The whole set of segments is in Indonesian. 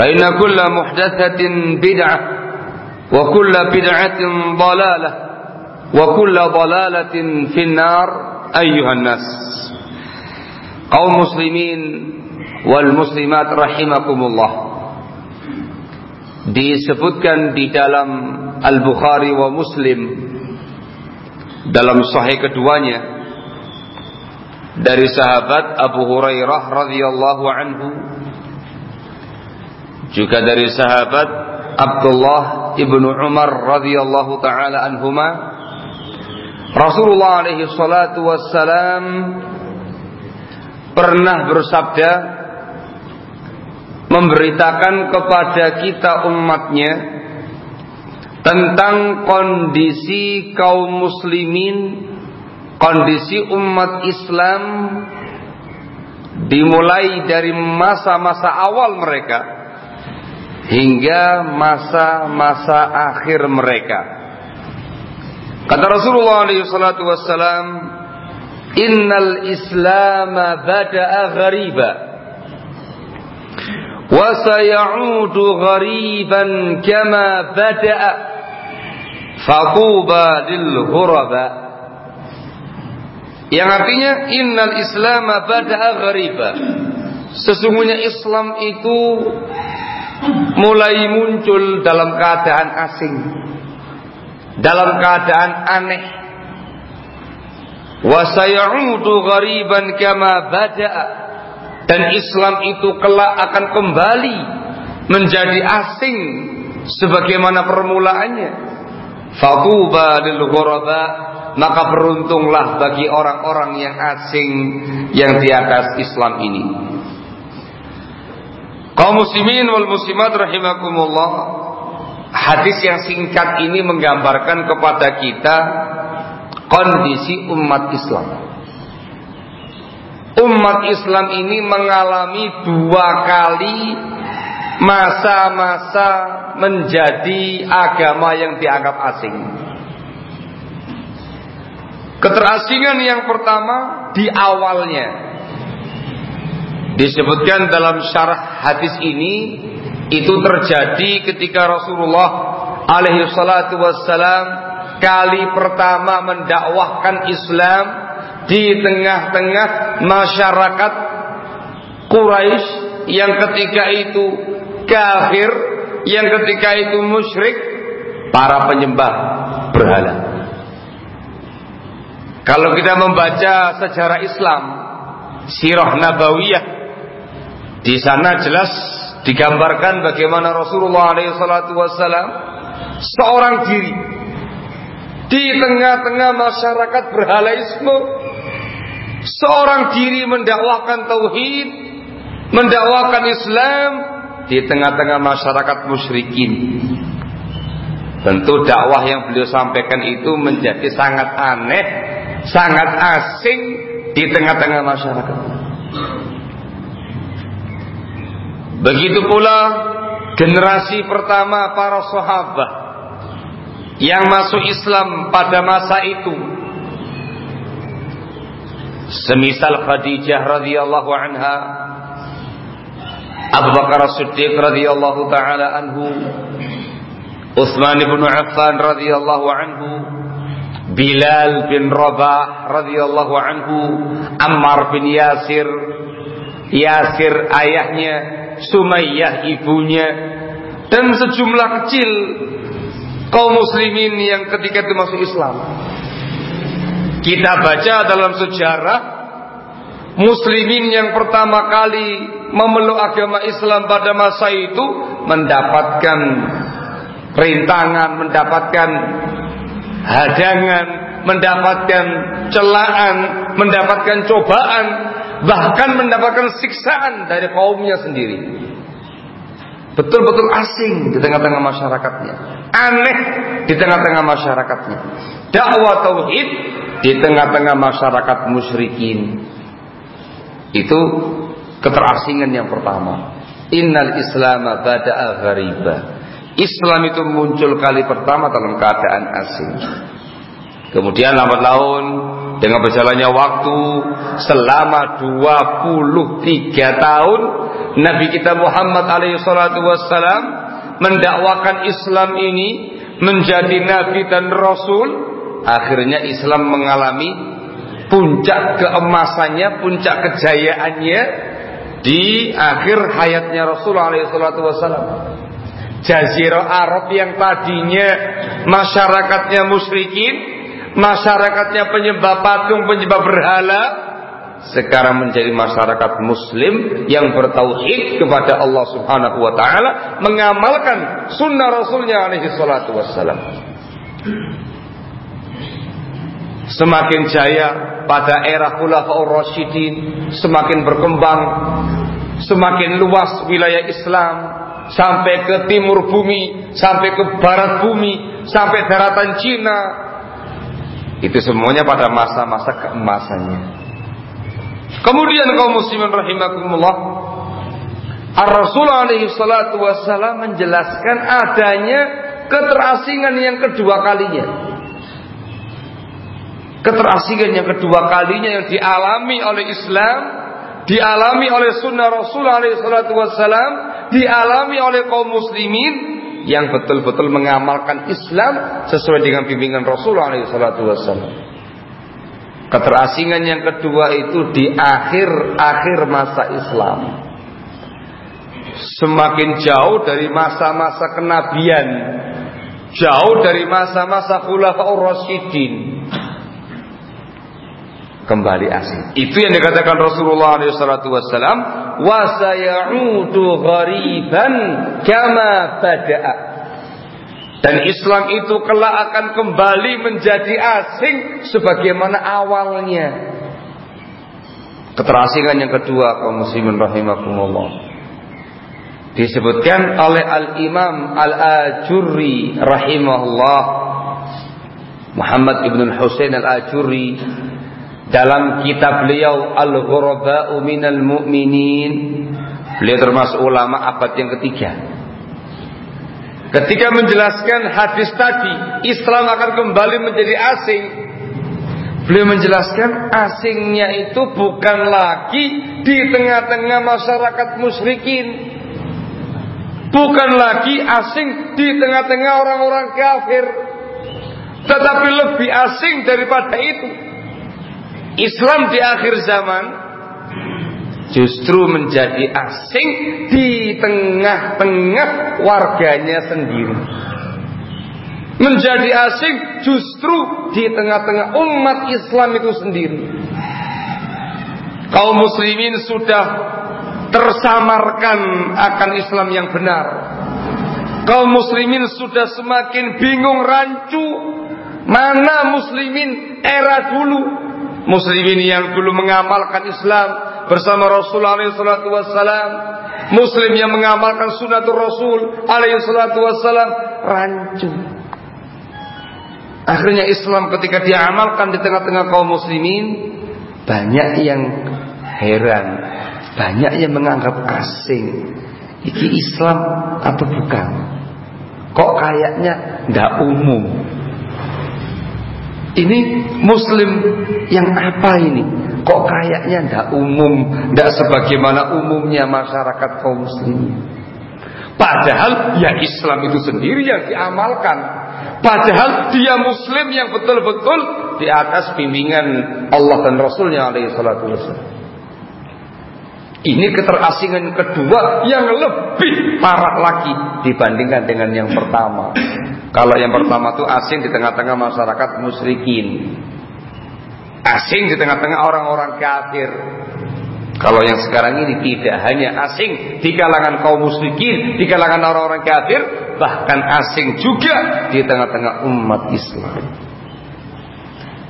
فإن كل محدثة بدعة وكل بدعة ضلالة وكل ضلالة في النار أيها الناس. أو مسلمين والمسلمات رحمكم الله دي سفتكن دي دالم البخاري ومسلم دالم صحيح دوانيا dari أبو هريرة رضي الله عنه juga dari sahabat Abdullah ibnu Umar radhiyallahu taala anhuma Rasulullah alaihi salatu wassalam pernah bersabda memberitakan kepada kita umatnya tentang kondisi kaum muslimin kondisi umat Islam dimulai dari masa-masa awal mereka hingga masa-masa akhir mereka. Kata Rasulullah wassalam, "Innal Islam bada'a ghariba wa sayaudu ghariban kama bada'a faquba lil ghuraba." Yang artinya innal Islam bada'a ghariba. Sesungguhnya Islam itu mulai muncul dalam keadaan asing. Dalam keadaan aneh. Wa sayaudu ghariban kama bada'a. Dan Islam itu kelak akan kembali menjadi asing sebagaimana permulaannya. Faquba lil ghuraba maka beruntunglah bagi orang-orang yang asing yang di atas Islam ini. Kaum muslimin wal muslimat rahimakumullah. Hadis yang singkat ini menggambarkan kepada kita kondisi umat Islam. Umat Islam ini mengalami dua kali masa-masa menjadi agama yang dianggap asing. Keterasingan yang pertama di awalnya disebutkan dalam syarah hadis ini itu terjadi ketika Rasulullah alaihi salatu wassalam kali pertama mendakwahkan Islam di tengah-tengah masyarakat Quraisy yang ketika itu kafir, yang ketika itu musyrik, para penyembah berhala. Kalau kita membaca sejarah Islam, sirah nabawiyah, di sana jelas digambarkan bagaimana Rasulullah SAW seorang diri. Di tengah-tengah masyarakat berhalaisme seorang diri mendakwahkan tauhid mendakwakan Islam di tengah-tengah masyarakat musyrikin. Tentu dakwah yang beliau sampaikan itu menjadi sangat aneh sangat asing di tengah-tengah masyarakat begitu pula generasi pertama para sahabat yang masuk Islam pada masa itu. Semisal Khadijah radhiyallahu anha Abu Bakar As-Siddiq radhiyallahu taala anhu Utsman bin Affan radhiyallahu anhu Bilal bin Rabah radhiyallahu anhu Ammar bin Yasir Yasir ayahnya Sumayyah ibunya dan sejumlah kecil kaum muslimin yang ketika itu masuk Islam. Kita baca dalam sejarah muslimin yang pertama kali memeluk agama Islam pada masa itu mendapatkan rintangan, mendapatkan hadangan, mendapatkan celaan, mendapatkan cobaan, bahkan mendapatkan siksaan dari kaumnya sendiri. Betul-betul asing di tengah-tengah masyarakatnya. Aneh di tengah-tengah masyarakatnya. Dakwah tauhid di tengah-tengah masyarakat musyrikin. Itu keterasingan yang pertama. Innal Islam bada'a ghariba. Islam itu muncul kali pertama dalam keadaan asing. Kemudian lambat laun dengan berjalannya waktu selama 23 tahun Nabi kita Muhammad alaihi salatu wassalam mendakwakan Islam ini menjadi nabi dan rasul. Akhirnya Islam mengalami puncak keemasannya puncak kejayaannya di akhir hayatnya Rasulullah alaihi salatu wassalam. Jazirah Arab yang tadinya masyarakatnya musyrikin masyarakatnya penyembah patung, penyembah berhala, sekarang menjadi masyarakat muslim yang bertauhid kepada Allah Subhanahu wa taala, mengamalkan sunnah Rasulnya alaihi salatu wassalam. Semakin jaya pada era Khulafaur Rasyidin, semakin berkembang, semakin luas wilayah Islam sampai ke timur bumi, sampai ke barat bumi, sampai daratan Cina, itu semuanya pada masa-masa keemasannya. Kemudian kaum muslimin rahimakumullah, Ar-Rasul alaihi salatu wassalam menjelaskan adanya keterasingan yang kedua kalinya. Keterasingan yang kedua kalinya yang dialami oleh Islam, dialami oleh sunnah Rasul alaihi salatu wassalam, dialami oleh kaum muslimin yang betul-betul mengamalkan Islam sesuai dengan bimbingan Rasulullah SAW. Keterasingan yang kedua itu di akhir-akhir masa Islam. Semakin jauh dari masa-masa kenabian, jauh dari masa-masa khulafaur rasyidin, kembali asing. Itu yang dikatakan Rasulullah SAW. Wa sayaudu ghariban kama bada'a. Dan Islam itu kelak akan kembali menjadi asing sebagaimana awalnya. Keterasingan yang kedua kaum muslimin rahimakumullah. Disebutkan oleh Al-Imam Al-Ajurri rahimahullah Muhammad ibn Husain Al-Ajurri dalam kitab beliau Al-Ghuraba'u minal Mu'minin. Beliau termasuk ulama abad yang ketiga. Ketika menjelaskan hadis tadi Islam akan kembali menjadi asing. Beliau menjelaskan asingnya itu bukan lagi di tengah-tengah masyarakat musyrikin. Bukan lagi asing di tengah-tengah orang-orang kafir. Tetapi lebih asing daripada itu Islam di akhir zaman justru menjadi asing di tengah-tengah warganya sendiri. Menjadi asing justru di tengah-tengah umat Islam itu sendiri. Kaum muslimin sudah tersamarkan akan Islam yang benar. Kaum muslimin sudah semakin bingung rancu mana muslimin era dulu. Muslimin yang dulu mengamalkan Islam bersama Rasulullah SAW. Muslim yang mengamalkan sunatul Rasul alaihi salatu wassalam rancu. Akhirnya Islam ketika diamalkan di tengah-tengah kaum muslimin banyak yang heran, banyak yang menganggap asing. Iki Islam atau bukan? Kok kayaknya nggak umum? Ini Muslim yang apa ini? Kok kayaknya ndak umum, ndak sebagaimana umumnya masyarakat kaum muslimin. Padahal ya Islam itu sendiri yang diamalkan. Padahal dia Muslim yang betul-betul di atas bimbingan Allah dan Rasulnya alaihi salatu Ini keterasingan kedua yang lebih parah lagi dibandingkan dengan yang pertama. Kalau yang pertama itu asing di tengah-tengah masyarakat musyrikin. Asing di tengah-tengah orang-orang kafir. Kalau yang sekarang ini tidak hanya asing di kalangan kaum musyrikin, di kalangan orang-orang kafir, bahkan asing juga di tengah-tengah umat Islam.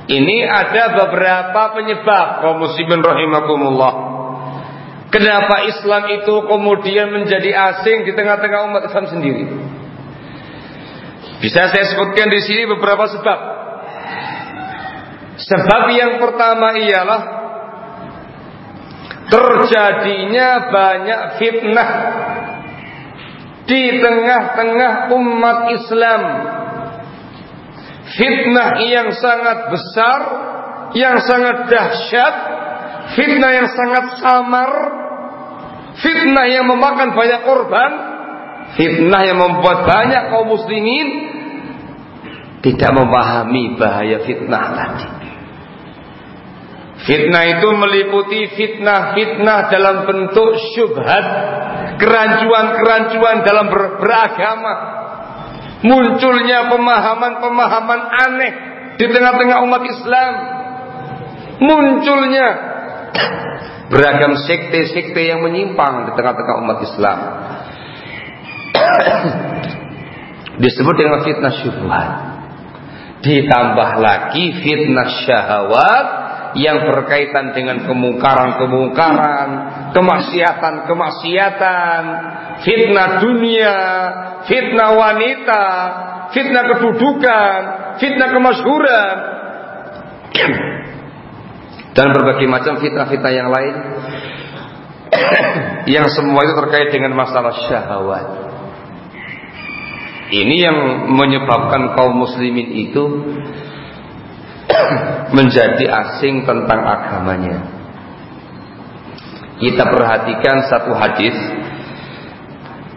Ini ada beberapa penyebab kaum muslimin rahimakumullah. Kenapa Islam itu kemudian menjadi asing di tengah-tengah umat Islam sendiri? Bisa saya sebutkan di sini beberapa sebab. Sebab yang pertama ialah terjadinya banyak fitnah di tengah-tengah umat Islam fitnah yang sangat besar, yang sangat dahsyat, fitnah yang sangat samar, fitnah yang memakan banyak korban, fitnah yang membuat banyak kaum muslimin tidak memahami bahaya fitnah tadi. Fitnah itu meliputi fitnah-fitnah dalam bentuk syubhat, kerancuan-kerancuan dalam ber beragama, munculnya pemahaman-pemahaman aneh di tengah-tengah umat Islam munculnya beragam sekte-sekte yang menyimpang di tengah-tengah umat Islam. Disebut dengan fitnah syubhat. Ditambah lagi fitnah syahwat yang berkaitan dengan kemungkaran-kemungkaran, kemaksiatan-kemaksiatan, fitnah dunia, fitnah wanita, fitnah kedudukan, fitnah kemasyhuran, dan berbagai macam fitnah-fitnah yang lain yang semua itu terkait dengan masalah syahwat. Ini yang menyebabkan kaum muslimin itu menjadi asing tentang agamanya. Kita perhatikan satu hadis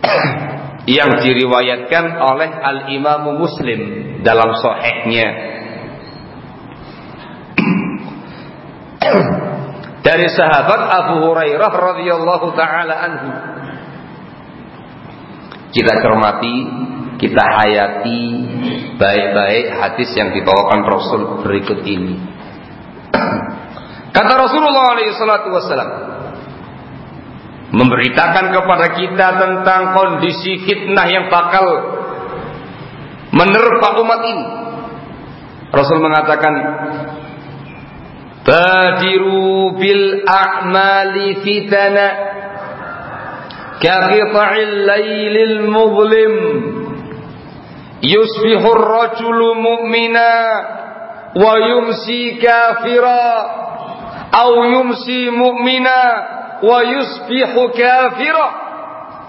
yang diriwayatkan oleh Al Imam Muslim dalam sahihnya dari sahabat Abu Hurairah radhiyallahu taala anhu kita cermati kita hayati baik-baik hadis yang dibawakan Rasul berikut ini kata Rasulullah wasallam memberitakan kepada kita tentang kondisi fitnah yang bakal menerpa umat ini. Rasul mengatakan, بادروا بالأعمال فتنا كقطع الليل المظلم. يصبح الرجل مؤمنا ويمسي كافرا أو يمسي مؤمنا ويصبح كافرا.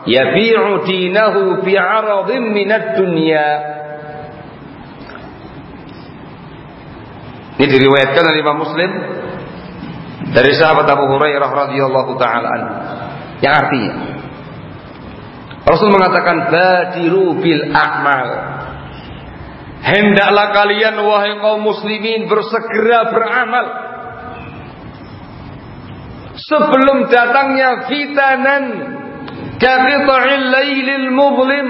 يبيع دينه بعرض من الدنيا. Ini diriwayatkan oleh Imam Muslim dari sahabat Abu Hurairah radhiyallahu taala. Yang artinya Rasul mengatakan badiru bil a'mal. Hendaklah kalian wahai kaum muslimin bersegera beramal sebelum datangnya fitanan kaqita'il lailil muzlim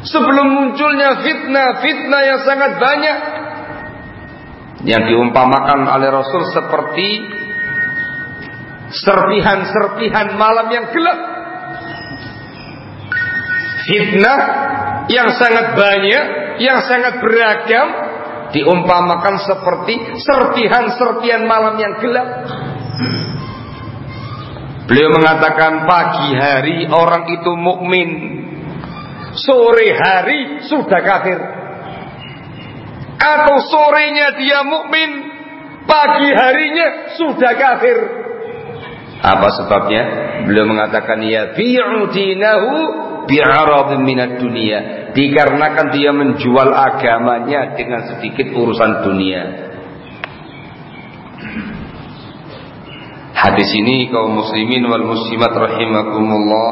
sebelum munculnya fitnah-fitnah yang sangat banyak yang diumpamakan oleh Rasul seperti serpihan-serpihan malam yang gelap. Fitnah yang sangat banyak, yang sangat beragam, diumpamakan seperti serpihan-serpihan malam yang gelap. Beliau mengatakan pagi hari orang itu mukmin, sore hari sudah kafir. Atau sorenya dia mukmin, pagi harinya sudah kafir. Apa sebabnya? Beliau mengatakan ya bi'u dinahu bi'aradin minat dunia. Dikarenakan dia menjual agamanya dengan sedikit urusan dunia. Hadis ini kaum muslimin wal muslimat rahimakumullah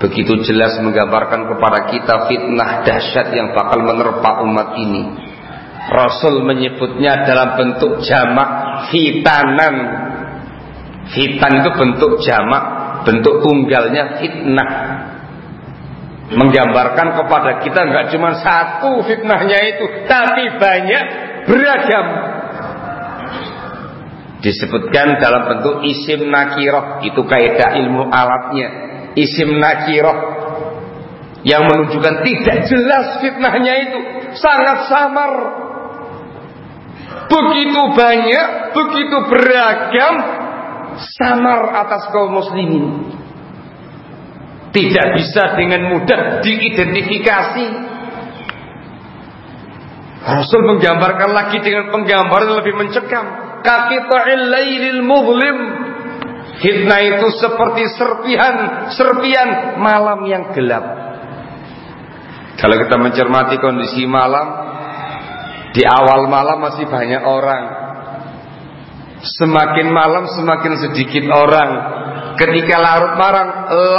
begitu jelas menggambarkan kepada kita fitnah dahsyat yang bakal menerpa umat ini. Rasul menyebutnya dalam bentuk jamak fitanan Fitan itu bentuk jamak, bentuk tunggalnya fitnah. Menggambarkan kepada kita nggak cuma satu fitnahnya itu, tapi banyak beragam. Disebutkan dalam bentuk isim nakiroh, itu kaidah ilmu alatnya. Isim nakiroh yang menunjukkan tidak jelas fitnahnya itu, sangat samar. Begitu banyak, begitu beragam, samar atas kaum muslimin. Tidak bisa dengan mudah diidentifikasi. Rasul menggambarkan lagi dengan penggambaran lebih mencekam. Kaki lailil muzlim. Fitnah itu seperti serpihan, serpian malam yang gelap. Kalau kita mencermati kondisi malam, di awal malam masih banyak orang, Semakin malam semakin sedikit orang. Ketika larut malam,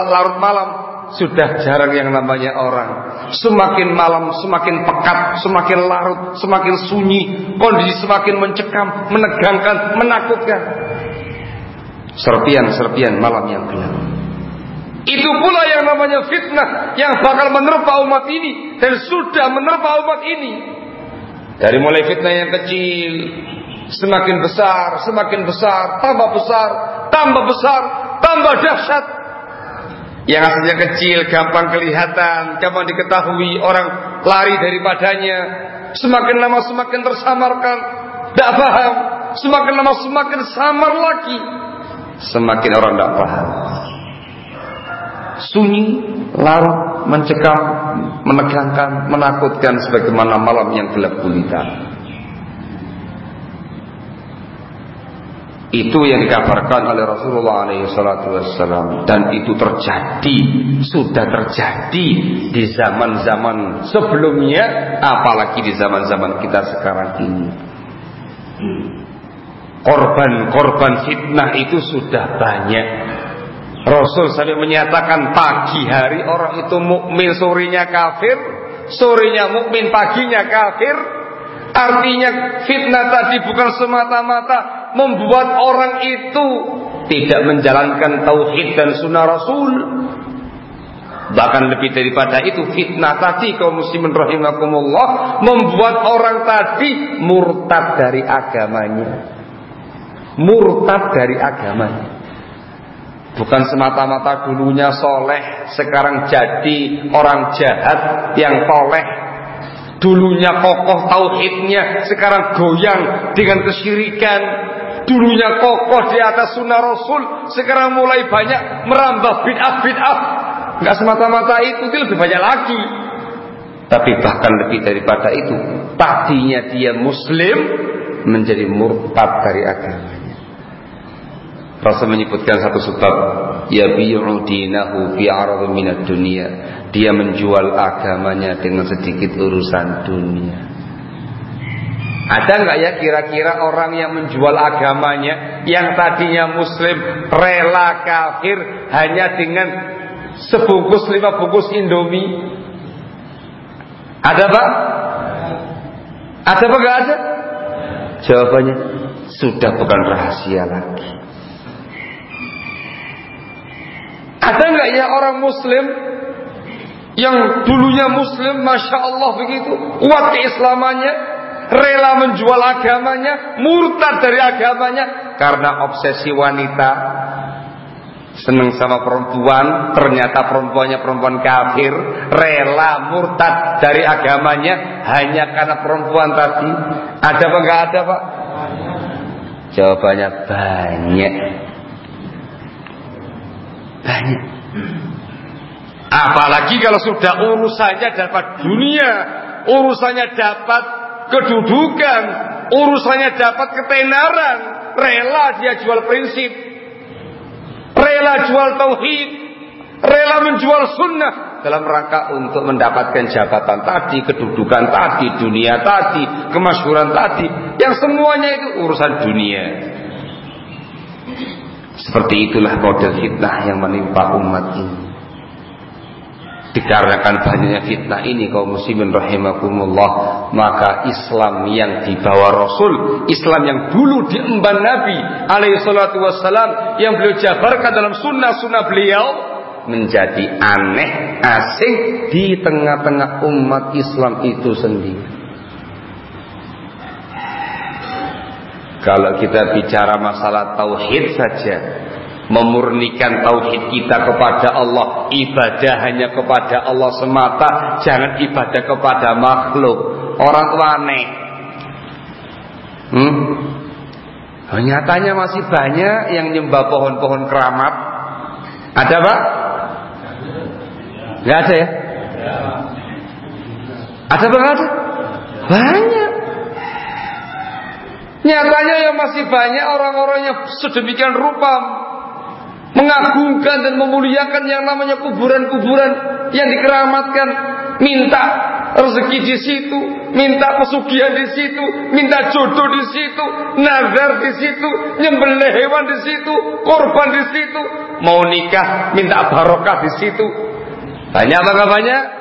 larut malam sudah jarang yang namanya orang. Semakin malam semakin pekat, semakin larut, semakin sunyi, kondisi semakin mencekam, menegangkan, menakutkan. Serpian-serpian malam yang gelap. Itu pula yang namanya fitnah yang bakal menerpa umat ini dan sudah menerpa umat ini. Dari mulai fitnah yang kecil, Semakin besar, semakin besar, tambah besar, tambah besar, tambah dahsyat. Yang asalnya kecil, gampang kelihatan, gampang diketahui, orang lari daripadanya. Semakin lama semakin tersamarkan, tidak paham. Semakin lama semakin samar lagi. Semakin orang tidak paham. Sunyi, larut, mencekam, menegangkan, menakutkan sebagaimana malam yang gelap gulita. Itu yang dikabarkan oleh Rasulullah SAW dan itu terjadi, sudah terjadi di zaman-zaman sebelumnya, apalagi di zaman-zaman kita sekarang ini. Korban-korban fitnah itu sudah banyak. Rasul sampai menyatakan pagi hari orang itu mukmin, sorenya kafir, sorenya mukmin, paginya kafir. Artinya fitnah tadi bukan semata-mata membuat orang itu tidak menjalankan tauhid dan sunnah Rasul. Bahkan lebih daripada itu fitnah tadi kaum muslimin rahimakumullah membuat orang tadi murtad dari agamanya. Murtad dari agamanya. Bukan semata-mata dulunya soleh, sekarang jadi orang jahat yang toleh. Dulunya kokoh tauhidnya, sekarang goyang dengan kesyirikan dulunya kokoh di atas sunnah Rasul, sekarang mulai banyak merambah bid'ah-bid'ah. Enggak semata-mata itu, itu lebih banyak lagi. Tapi bahkan lebih daripada itu, tadinya dia muslim menjadi murtad dari agamanya. Rasul menyebutkan satu sebab, ya bi'u dinahu fi minat dunia. Dia menjual agamanya dengan sedikit urusan dunia. Ada nggak ya kira-kira orang yang menjual agamanya yang tadinya muslim rela kafir hanya dengan sebungkus lima bungkus indomie? Ada pak? Ada apa nggak ada? Jawabannya sudah bukan rahasia lagi. Ada nggak ya orang muslim yang dulunya muslim, masya Allah begitu, kuat keislamannya, rela menjual agamanya, murtad dari agamanya, karena obsesi wanita seneng sama perempuan, ternyata perempuannya perempuan kafir, rela murtad dari agamanya hanya karena perempuan tadi. Ada apa enggak ada, Pak? Jawabannya banyak. Banyak. Apalagi kalau sudah urusannya dapat dunia, urusannya dapat kedudukan, urusannya dapat ketenaran, rela dia jual prinsip, rela jual tauhid, rela menjual sunnah dalam rangka untuk mendapatkan jabatan tadi, kedudukan tadi, dunia tadi, kemasyhuran tadi, yang semuanya itu urusan dunia. Seperti itulah model fitnah yang menimpa umat ini. Dikarenakan banyaknya fitnah ini kaum muslimin rahimakumullah Maka Islam yang dibawa Rasul Islam yang dulu diemban Nabi alaihi salatu wassalam Yang beliau jabarkan dalam sunnah-sunnah beliau Menjadi aneh, asing Di tengah-tengah umat Islam itu sendiri Kalau kita bicara masalah tauhid saja memurnikan tauhid kita kepada Allah ibadah hanya kepada Allah semata jangan ibadah kepada makhluk orang aneh hmm? nyatanya masih banyak yang nyembah pohon-pohon keramat ada pak? nggak ada ya? ada apa ada? banyak nyatanya yang masih banyak orang-orang yang sedemikian rupa mengagungkan dan memuliakan yang namanya kuburan-kuburan yang dikeramatkan, minta rezeki di situ, minta pesugihan di situ, minta jodoh di situ, nazar di situ, nyembelih hewan di situ, korban di situ, mau nikah minta barokah di situ. Banyak apa banyak?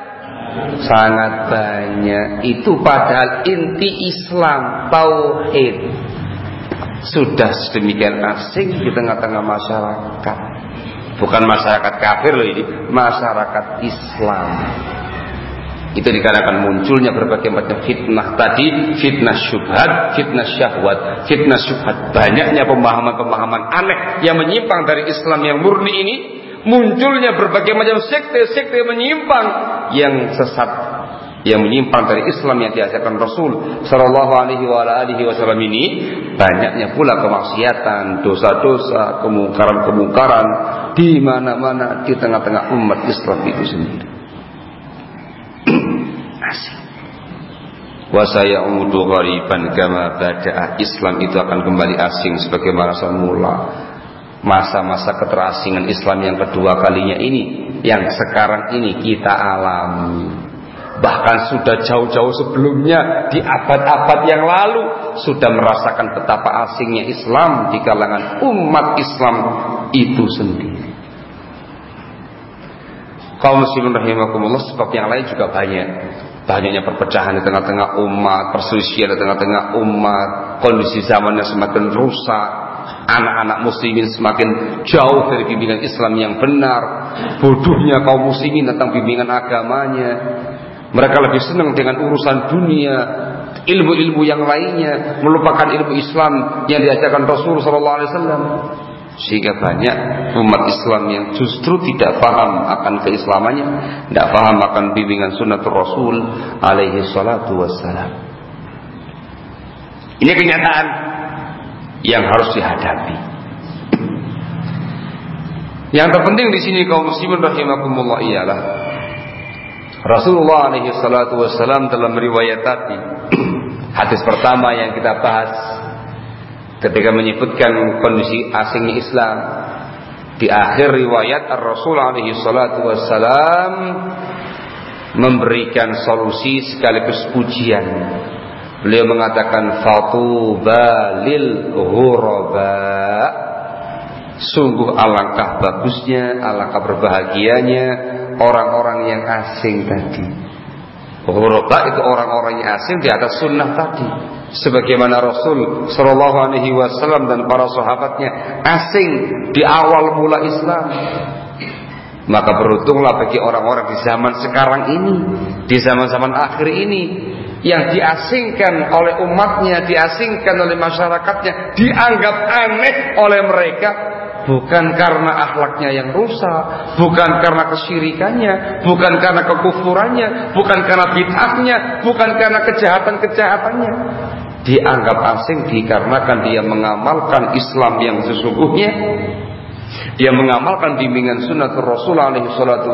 Sangat banyak. Itu padahal inti Islam tauhid sudah sedemikian asing di tengah-tengah masyarakat. Bukan masyarakat kafir loh ini, masyarakat Islam. Itu dikarenakan munculnya berbagai macam fitnah tadi, fitnah syubhat, fitnah syahwat, fitnah syubhat. Banyaknya pemahaman-pemahaman aneh yang menyimpang dari Islam yang murni ini, munculnya berbagai macam sekte-sekte menyimpang yang sesat yang menyimpang dari Islam yang diajarkan Rasul Shallallahu Alaihi Wasallam ini. Banyaknya pula kemaksiatan, dosa-dosa, kemungkaran-kemungkaran di mana-mana di tengah-tengah umat Islam itu sendiri. Wasaya umudu ghariban kama Islam itu akan kembali asing sebagaimana semula masa-masa keterasingan Islam yang kedua kalinya ini yang sekarang ini kita alami Bahkan sudah jauh-jauh sebelumnya di abad-abad yang lalu sudah merasakan betapa asingnya Islam di kalangan umat Islam itu sendiri. Kaum muslimin rahimakumullah sebab yang lain juga banyak. Banyaknya perpecahan di tengah-tengah umat, perselisihan di tengah-tengah umat, kondisi zamannya semakin rusak, anak-anak muslimin semakin jauh dari bimbingan Islam yang benar, bodohnya kaum muslimin tentang bimbingan agamanya, mereka lebih senang dengan urusan dunia, ilmu-ilmu yang lainnya, melupakan ilmu Islam yang diajarkan Rasul Sallallahu Alaihi Wasallam. Sehingga banyak umat Islam yang justru tidak paham akan keislamannya, tidak paham akan bimbingan sunnah Rasul alaihi salatu wassalam. Ini kenyataan yang harus dihadapi. Yang terpenting di sini kaum muslimin rahimakumullah ialah Rasulullah alaihi salatu wassalam dalam riwayat tadi hadis pertama yang kita bahas ketika menyebutkan kondisi asingnya Islam di akhir riwayat Ar-Rasul alaihi salatu wassalam memberikan solusi sekaligus pujian beliau mengatakan fatuba lil ghuraba sungguh alangkah bagusnya alangkah berbahagianya orang-orang yang asing tadi. Ghuraba itu orang-orang yang asing di atas sunnah tadi. Sebagaimana Rasul Shallallahu Alaihi Wasallam dan para sahabatnya asing di awal mula Islam. Maka beruntunglah bagi orang-orang di zaman sekarang ini, di zaman-zaman akhir ini, yang diasingkan oleh umatnya, diasingkan oleh masyarakatnya, dianggap aneh oleh mereka bukan karena akhlaknya yang rusak, bukan karena kesyirikannya, bukan karena kekufurannya, bukan karena bid'ahnya, bukan karena kejahatan-kejahatannya. Dianggap asing dikarenakan dia mengamalkan Islam yang sesungguhnya. Dia mengamalkan bimbingan sunnah Rasul alaihi salatu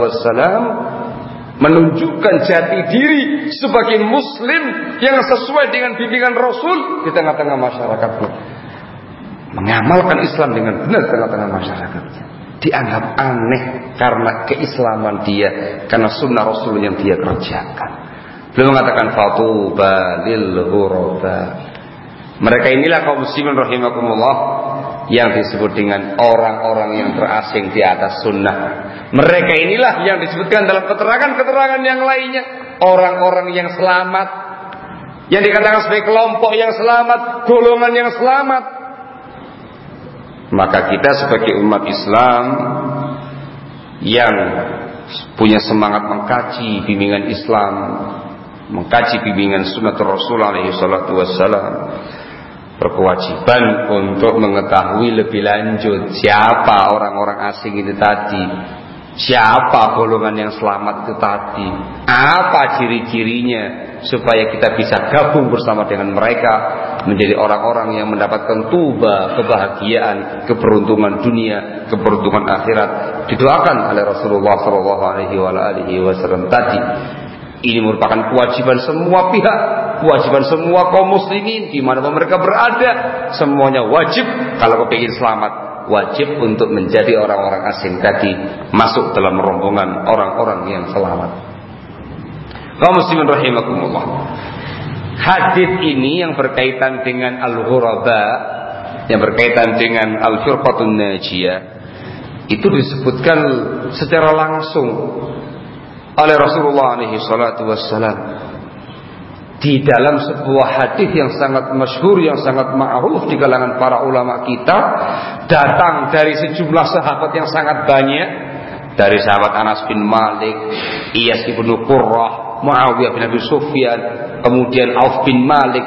menunjukkan jati diri sebagai muslim yang sesuai dengan bimbingan Rasul di tengah-tengah masyarakat mengamalkan Islam dengan benar di tengah-tengah masyarakat dianggap aneh karena keislaman dia karena sunnah Rasul yang dia kerjakan. Beliau mengatakan fatuba lil ghuraba mereka inilah kaum muslimin rahimakumullah yang disebut dengan orang-orang yang terasing di atas sunnah. Mereka inilah yang disebutkan dalam keterangan-keterangan yang lainnya. Orang-orang yang selamat. Yang dikatakan sebagai kelompok yang selamat. Golongan yang selamat. Maka kita sebagai umat Islam yang punya semangat mengkaji bimbingan Islam, mengkaji bimbingan sunnah Rasul alaihi salatu wassalam, berkewajiban untuk mengetahui lebih lanjut siapa orang-orang asing itu tadi siapa golongan yang selamat itu tadi? Apa ciri-cirinya supaya kita bisa gabung bersama dengan mereka menjadi orang-orang yang mendapatkan tuba kebahagiaan keberuntungan dunia keberuntungan akhirat? Didoakan oleh Rasulullah Wasallam tadi. Ini merupakan kewajiban semua pihak, kewajiban semua kaum muslimin di mana mereka berada. Semuanya wajib kalau kepingin selamat, wajib untuk menjadi orang-orang asing tadi masuk dalam rombongan orang-orang yang selamat. Kaum muslimin rahimakumullah. Hadis ini yang berkaitan dengan al-ghuraba, yang berkaitan dengan al-firqatun najiyah, itu disebutkan secara langsung oleh Rasulullah alaihi salatu wassalam di dalam sebuah hadis yang sangat masyhur yang sangat ma'ruf di kalangan para ulama kita datang dari sejumlah sahabat yang sangat banyak. Dari sahabat Anas bin Malik, Iyas ibnu Qurrah, Muawiyah bin Abi Sufyan, kemudian Auf bin Malik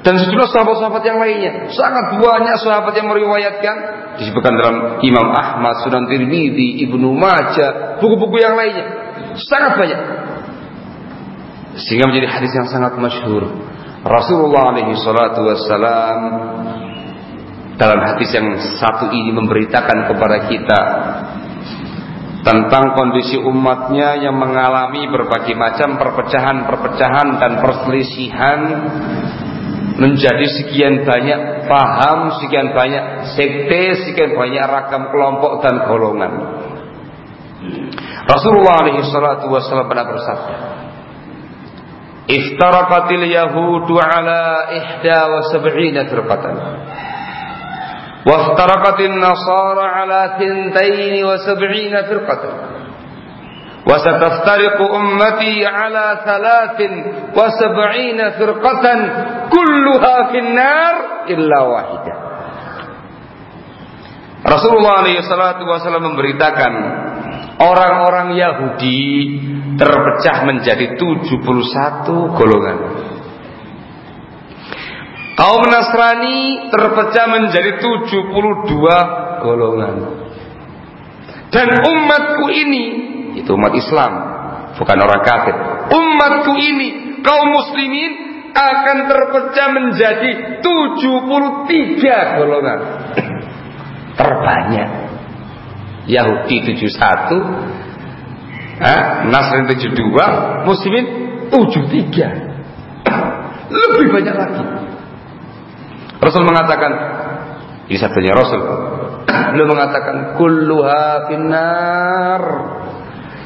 dan sejumlah sahabat-sahabat yang lainnya. Sangat banyak sahabat yang meriwayatkan. Disebutkan dalam Imam Ahmad, Sunan Tirmidzi, Ibnu Majah, buku-buku yang lainnya. Sangat banyak sehingga menjadi hadis yang sangat masyhur Rasulullah alaihi salatu wassalam dalam hadis yang satu ini memberitakan kepada kita tentang kondisi umatnya yang mengalami berbagai macam perpecahan-perpecahan dan perselisihan menjadi sekian banyak paham, sekian banyak sekte, sekian banyak ragam kelompok dan golongan. Rasulullah alaihi salatu wasallam pernah bersabda, "Iftaraqatil yahudu ala ihda wa sab'ina firqatan." وافترقت النصارى على ثنتين وسبعين فرقة وستفترق أمتي على ثلاث وسبعين فرقة كلها في النار إلا واحدة Rasulullah SAW memberitakan orang-orang Yahudi terpecah menjadi 71 golongan. Kaum Nasrani terpecah menjadi 72 golongan. Dan umatku ini, itu umat Islam, bukan orang kafir. Umatku ini, kaum muslimin akan terpecah menjadi 73 golongan. Terbanyak. Yahudi 71 eh, Nasrani 72 Muslimin 73 Lebih banyak lagi. Rasul mengatakan Ini satunya Rasul. Beliau mengatakan Kulluha finnar.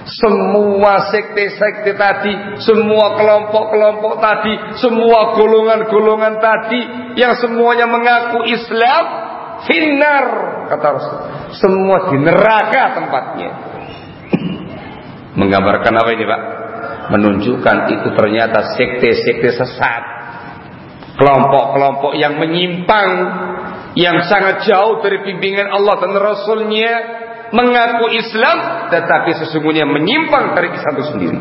Semua sekte-sekte tadi, semua kelompok-kelompok tadi, semua golongan-golongan tadi yang semuanya mengaku Islam, finnar kata Rasul. Semua di neraka tempatnya. Menggambarkan apa ini Pak? Menunjukkan itu ternyata sekte-sekte sesat. Kelompok-kelompok yang menyimpang. Yang sangat jauh dari bimbingan Allah dan Rasulnya. Mengaku Islam. Tetapi sesungguhnya menyimpang dari Islam itu sendiri.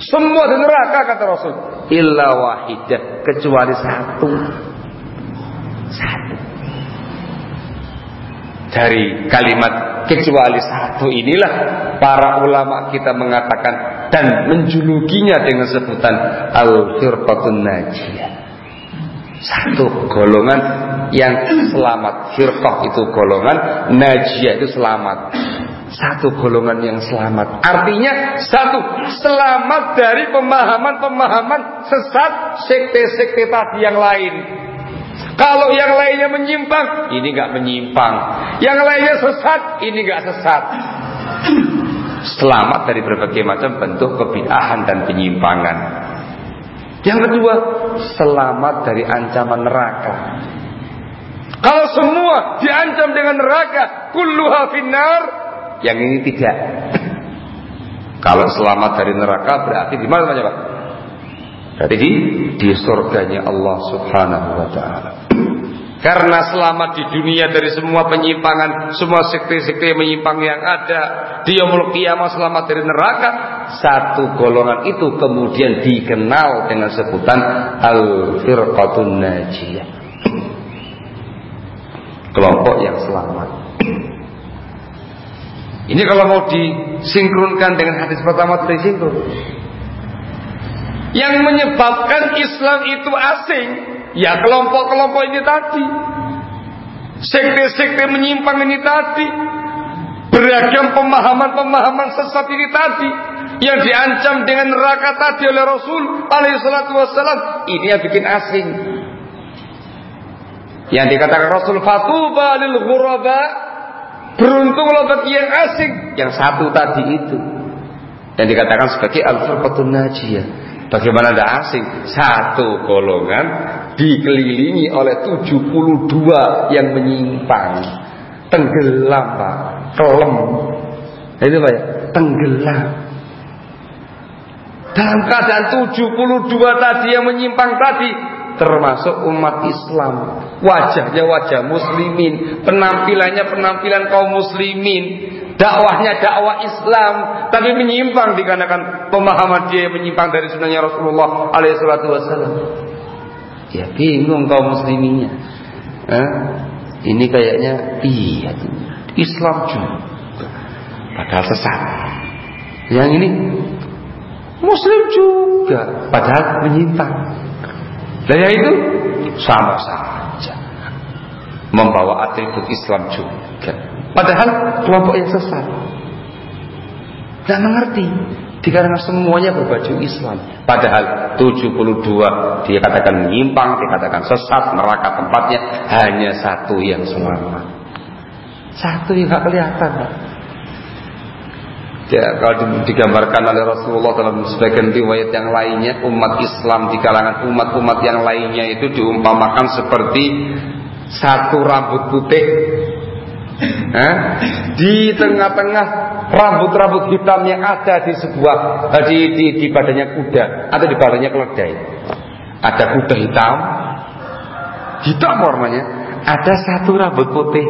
Semua di neraka kata Rasul. illa wahidah kecuali satu. Satu. Dari kalimat kecuali satu inilah para ulama kita mengatakan dan menjulukinya dengan sebutan al-firqatun najiyah. Satu golongan yang selamat. Firqah itu golongan, najiyah itu selamat. Satu golongan yang selamat. Artinya satu selamat dari pemahaman-pemahaman sesat sekte-sekte tadi yang lain. Kalau yang lainnya menyimpang, ini nggak menyimpang. Yang lainnya sesat, ini nggak sesat. Selamat dari berbagai macam bentuk kebidahan dan penyimpangan. Yang kedua, selamat dari ancaman neraka. Kalau semua diancam dengan neraka, kulluha finnar, yang ini tidak. Kalau selamat dari neraka berarti di mana Pak? Berarti di di surganya Allah Subhanahu wa taala. Karena selamat di dunia dari semua penyimpangan, semua sekte-sekte menyimpang yang ada, dia yaumul kiamat selamat dari neraka, satu golongan itu kemudian dikenal dengan sebutan al-firqatun najiyah. Kelompok yang selamat. Ini kalau mau disinkronkan dengan hadis pertama tadi. Yang menyebabkan Islam itu asing, ya kelompok-kelompok ini tadi. Sekte-sekte menyimpang ini tadi. Beragam pemahaman-pemahaman sesat ini tadi yang diancam dengan neraka tadi oleh Rasul alaihissalatu wassalam ini yang bikin asing yang dikatakan Rasul fatuba lil ghuraba Beruntunglah bagi yang asing yang satu tadi itu. Yang dikatakan sebagai al-firqatun najiyah. Bagaimana ada asing? Satu golongan dikelilingi oleh 72 yang menyimpang. Tenggelam, Pak. Kelem. Itu Pak ya, tenggelam. Dalam keadaan 72 tadi yang menyimpang tadi termasuk umat Islam. Wajahnya wajah muslimin, penampilannya penampilan kaum muslimin, dakwahnya dakwah Islam, tapi menyimpang dikarenakan pemahaman dia yang menyimpang dari sunnahnya Rasulullah alaihissalatu wassalam. Ya bingung kaum musliminnya. Eh? Ini kayaknya iya Islam juga. Padahal sesat. Yang ini Muslim juga, padahal menyimpang. Dan yang itu sama saja. Membawa atribut Islam juga. Padahal kelompok yang sesat. Tidak mengerti. Dikarenakan semuanya berbaju Islam. Padahal 72 dikatakan menyimpang, dikatakan sesat, neraka tempatnya hanya satu yang selamat. Satu yang gak kelihatan. Pak. Ya, kalau digambarkan oleh Rasulullah dalam sebagian riwayat yang lainnya, umat Islam di kalangan umat-umat yang lainnya itu diumpamakan seperti satu rambut putih eh, di tengah-tengah rambut-rambut hitam yang ada di sebuah eh, di, di, di badannya kuda atau di badannya keledai. Ada kuda hitam, hitam warnanya. Ada satu rambut putih.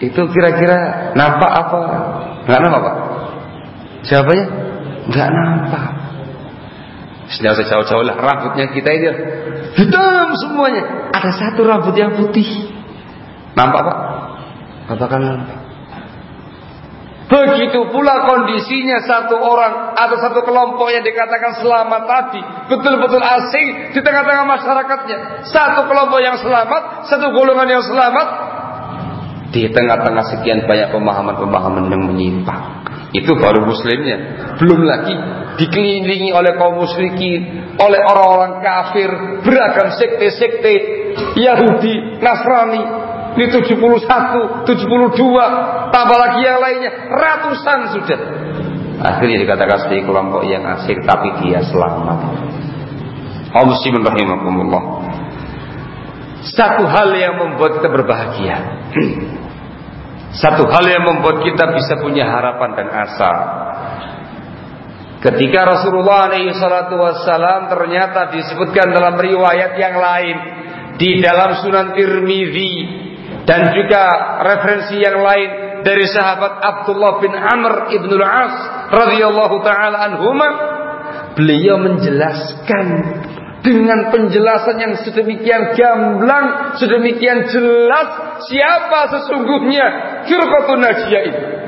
Itu kira-kira nampak apa? Enggak nampak Pak? Jawabannya enggak nampak. Sudah usah jauh-jauh lah rambutnya kita ini hitam semuanya. Ada satu rambut yang putih. Nampak Pak? Katakan nampak. Begitu pula kondisinya satu orang atau satu kelompok yang dikatakan selamat tadi betul-betul asing di tengah-tengah masyarakatnya. Satu kelompok yang selamat, satu golongan yang selamat, di tengah-tengah sekian banyak pemahaman-pemahaman yang menyimpang. Itu baru muslimnya. Belum lagi dikelilingi oleh kaum musyrikin, oleh orang-orang kafir, beragam sekte-sekte, Yahudi, Nasrani, ini 71, 72, tambah lagi yang lainnya, ratusan sudah. Akhirnya dikatakan sebagai kelompok yang asik, tapi dia selamat. Muslimin rahimakumullah. Satu hal yang membuat kita berbahagia. Satu hal yang membuat kita bisa punya harapan dan asa. Ketika Rasulullah SAW ternyata disebutkan dalam riwayat yang lain di dalam Sunan Tirmidzi dan juga referensi yang lain dari sahabat Abdullah bin Amr ibn al-As radhiyallahu taala anhuma beliau menjelaskan dengan penjelasan yang sedemikian gamblang, sedemikian jelas siapa sesungguhnya firqatun najiyah itu.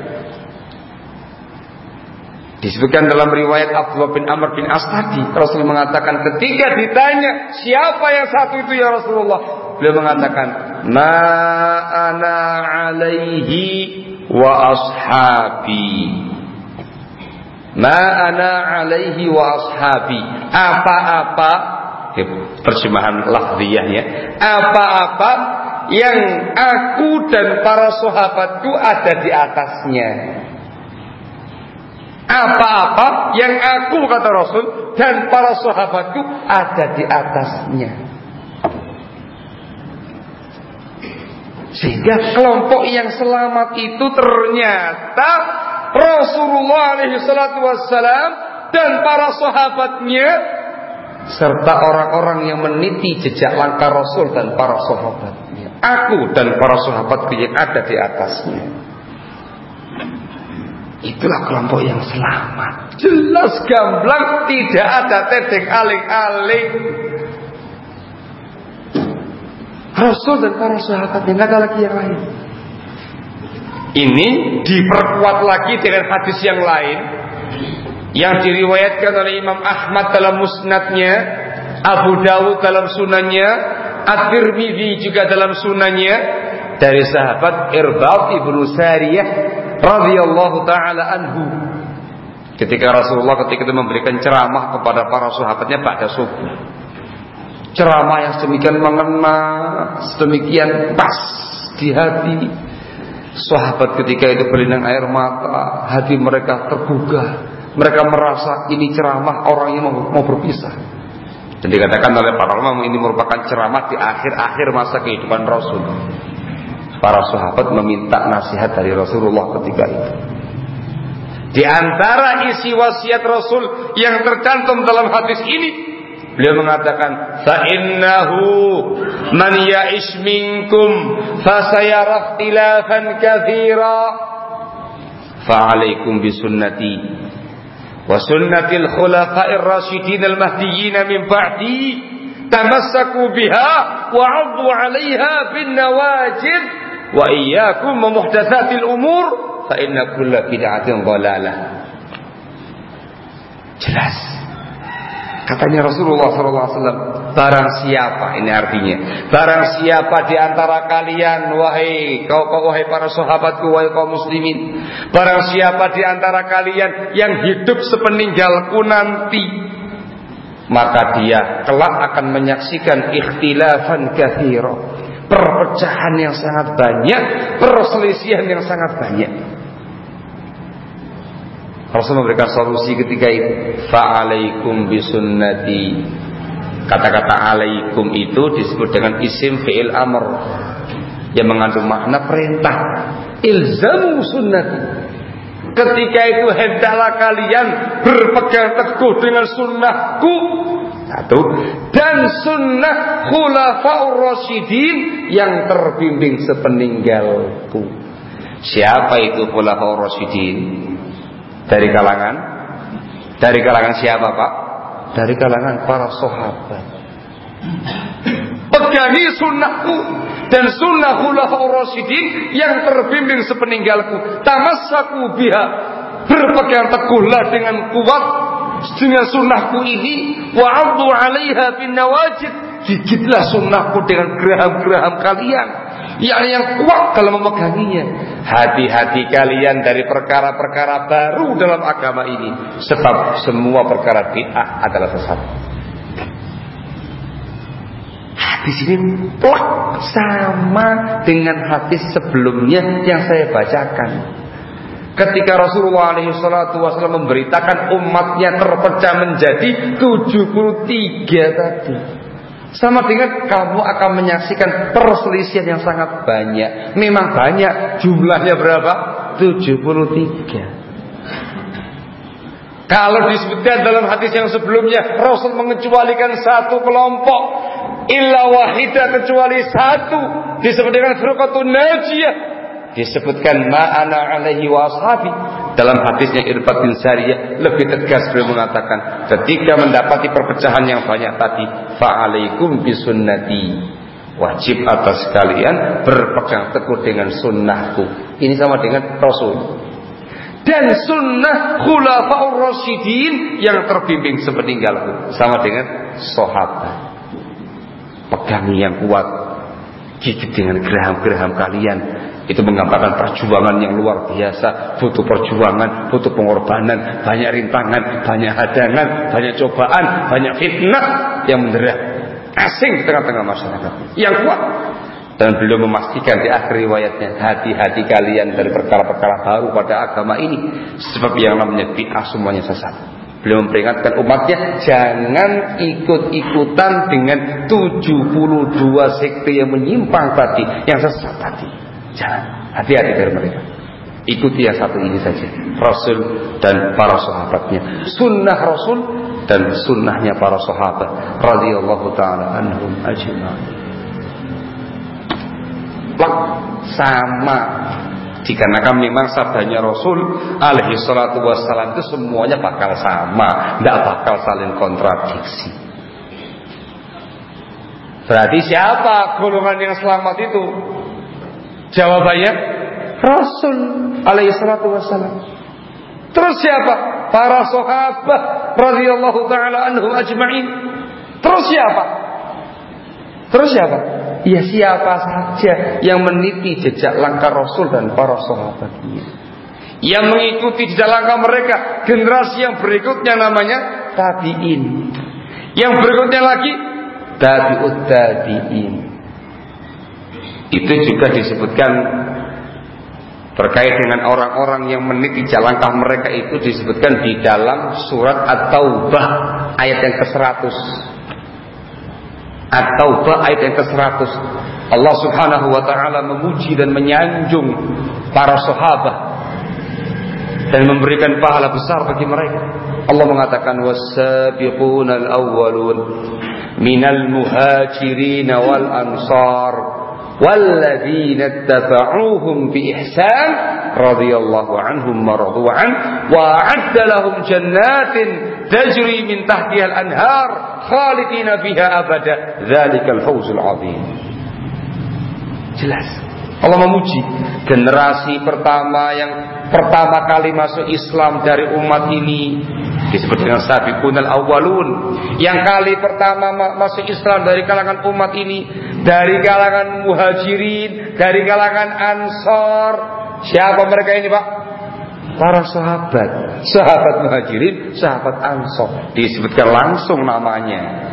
Disebutkan dalam riwayat Abdullah bin Amr bin As tadi, Rasul mengatakan ketika ditanya siapa yang satu itu ya Rasulullah, beliau mengatakan, "Ma ana alaihi wa ashabi." Ma ana alaihi wa ashabi. Apa-apa terjemahan lafziyahnya, apa-apa yang aku dan para sahabatku ada di atasnya. Apa-apa yang aku kata Rasul dan para sahabatku ada di atasnya. Sehingga kelompok yang selamat itu ternyata Rasulullah alaihi salatu wassalam dan para sahabatnya serta orang-orang yang meniti jejak langkah Rasul dan para sahabatnya. Aku dan para sahabatku yang ada di atasnya. Itulah kelompok yang selamat. Jelas gamblang tidak ada tedeng aling-aling. Rasul dan para sahabat yang ada lagi yang lain. Ini diperkuat lagi dengan hadis yang lain yang diriwayatkan oleh Imam Ahmad dalam musnadnya, Abu Dawud dalam sunannya, At-Tirmidzi juga dalam sunannya dari sahabat Irbad ibnu Sariyah radhiyallahu taala anhu. Ketika Rasulullah ketika itu memberikan ceramah kepada para sahabatnya pada subuh. Ceramah yang sedemikian mengena, sedemikian pas di hati. Sahabat ketika itu berlinang air mata, hati mereka tergugah. Mereka merasa ini ceramah orang yang mau, mau berpisah. Dan dikatakan oleh para ulama ini merupakan ceramah di akhir-akhir masa kehidupan Rasul para sahabat meminta nasihat dari Rasulullah ketika itu. Di antara isi wasiat Rasul yang tercantum dalam hadis ini, beliau mengatakan, "Fa innahu man ya'ish minkum fa sayara ikhtilafan katsira." Fa alaikum bi sunnati wa sunnatil khulafa'ir rasyidin al-mahdiyyin min ba'di tamassaku biha wa 'addu 'alayha bin nawajid wa iyyakum muhdatsatil umur fa inna kulla bid'atin dhalalah. Jelas. Katanya Rasulullah SAW, barang siapa ini artinya, barang siapa di antara kalian wahai kau kau wahai para sahabatku wahai kaum muslimin, barang siapa di antara kalian yang hidup sepeninggalku nanti, maka dia kelak akan menyaksikan ikhtilafan kathira perpecahan yang sangat banyak, perselisihan yang sangat banyak. Rasul memberikan solusi ketika itu. Fa'alaikum bisunnati. Kata-kata alaikum itu disebut dengan isim fi'il amr yang mengandung makna perintah. Ilzamu sunnati. Ketika itu hendaklah kalian berpegang teguh dengan sunnahku satu dan sunnah khulafaur rasyidin yang terbimbing sepeninggalku. Siapa itu khulafaur rasyidin? Dari kalangan dari kalangan siapa, Pak? Dari kalangan para sahabat. Pegangi sunnahku dan sunnah khulafaur rasyidin yang terbimbing sepeninggalku. Tamassaku biha berpegang teguhlah dengan kuat dengan sunnahku ini wa abdu 'alaiha bin nawajid. Gigitlah sunnahku dengan geraham-geraham kalian. Yang yang kuat dalam memeganginya. Hati-hati kalian dari perkara-perkara baru dalam agama ini. Sebab semua perkara bid'ah adalah sesat. Hadis ini plak sama dengan hadis sebelumnya yang saya bacakan Ketika Rasulullah SAW memberitakan umatnya terpecah menjadi 73 tadi. Sama dengan kamu akan menyaksikan perselisihan yang sangat banyak. Memang banyak, jumlahnya berapa? 73. Kalau disebutkan dalam hadis yang sebelumnya, Rasul mengecualikan satu kelompok. Illa wahidah kecuali satu. Disebut dengan firqatun najiyah disebutkan ma'ana alaihi wa ashabi. Dalam hadisnya Irbad bin Sariyah lebih tegas beliau mengatakan ketika mendapati perpecahan yang banyak tadi fa'alaikum bisunnati. Wajib atas kalian berpegang teguh dengan sunnahku. Ini sama dengan Rasul. Dan sunnah khulafaur rasyidin yang terbimbing sepeninggalku. Sama dengan sahabat. Pegangi yang kuat. Gigit dengan geraham-geraham kalian itu menggambarkan perjuangan yang luar biasa butuh perjuangan butuh pengorbanan banyak rintangan banyak hadangan banyak cobaan banyak fitnah yang mendera asing di tengah-tengah masyarakat yang kuat dan beliau memastikan di akhir riwayatnya hati-hati kalian dari perkara-perkara baru pada agama ini sebab yang namanya bid'ah semuanya sesat. Beliau memperingatkan umatnya jangan ikut-ikutan dengan 72 sekte yang menyimpang tadi, yang sesat tadi. Jangan, hati-hati dari mereka. Ikuti yang satu ini saja, Rasul dan para sahabatnya. Sunnah Rasul dan sunnahnya para sahabat. Radhiyallahu taala anhum ajma'in. Sama. Dikarenakan memang sabdanya Rasul alaihi salatu wassalam itu semuanya bakal sama. Tidak bakal saling kontradiksi. Berarti siapa golongan yang selamat itu jawabannya Rasul alaihi salatu wassalam terus siapa para sahabat radhiyallahu taala anhum ajma'in terus siapa terus siapa Ya siapa saja yang meniti jejak langkah Rasul dan para sahabatnya. Yang mengikuti jejak langkah mereka. Generasi yang berikutnya namanya tabi'in. Yang berikutnya lagi tabi'ut tabi'in. Itu juga disebutkan terkait dengan orang-orang yang meniti jejak langkah mereka itu disebutkan di dalam surat At-Taubah ayat yang ke-100. At-Taubah ayat yang ke-100. Allah Subhanahu wa taala memuji dan menyanjung para sahabat dan memberikan pahala besar bagi mereka. Allah mengatakan was-sabiqunal awwalun minal muhajirin wal ansar والذين اتبعوهم بإحسان رضي الله عنهم ورضوا عنه وأعد لهم جنات تجري من تحتها الأنهار خالدين بها أبدا. ذلك الفوز العظيم. Jelas. Allah memuji generasi pertama yang pertama kali masuk Islam dari umat ini disebut dengan sabiqunal awwalun. Yang kali pertama masuk Islam dari kalangan umat ini dari kalangan muhajirin dari kalangan ansor. Siapa mereka ini Pak? Para sahabat, sahabat muhajirin, sahabat ansor, disebutkan langsung namanya.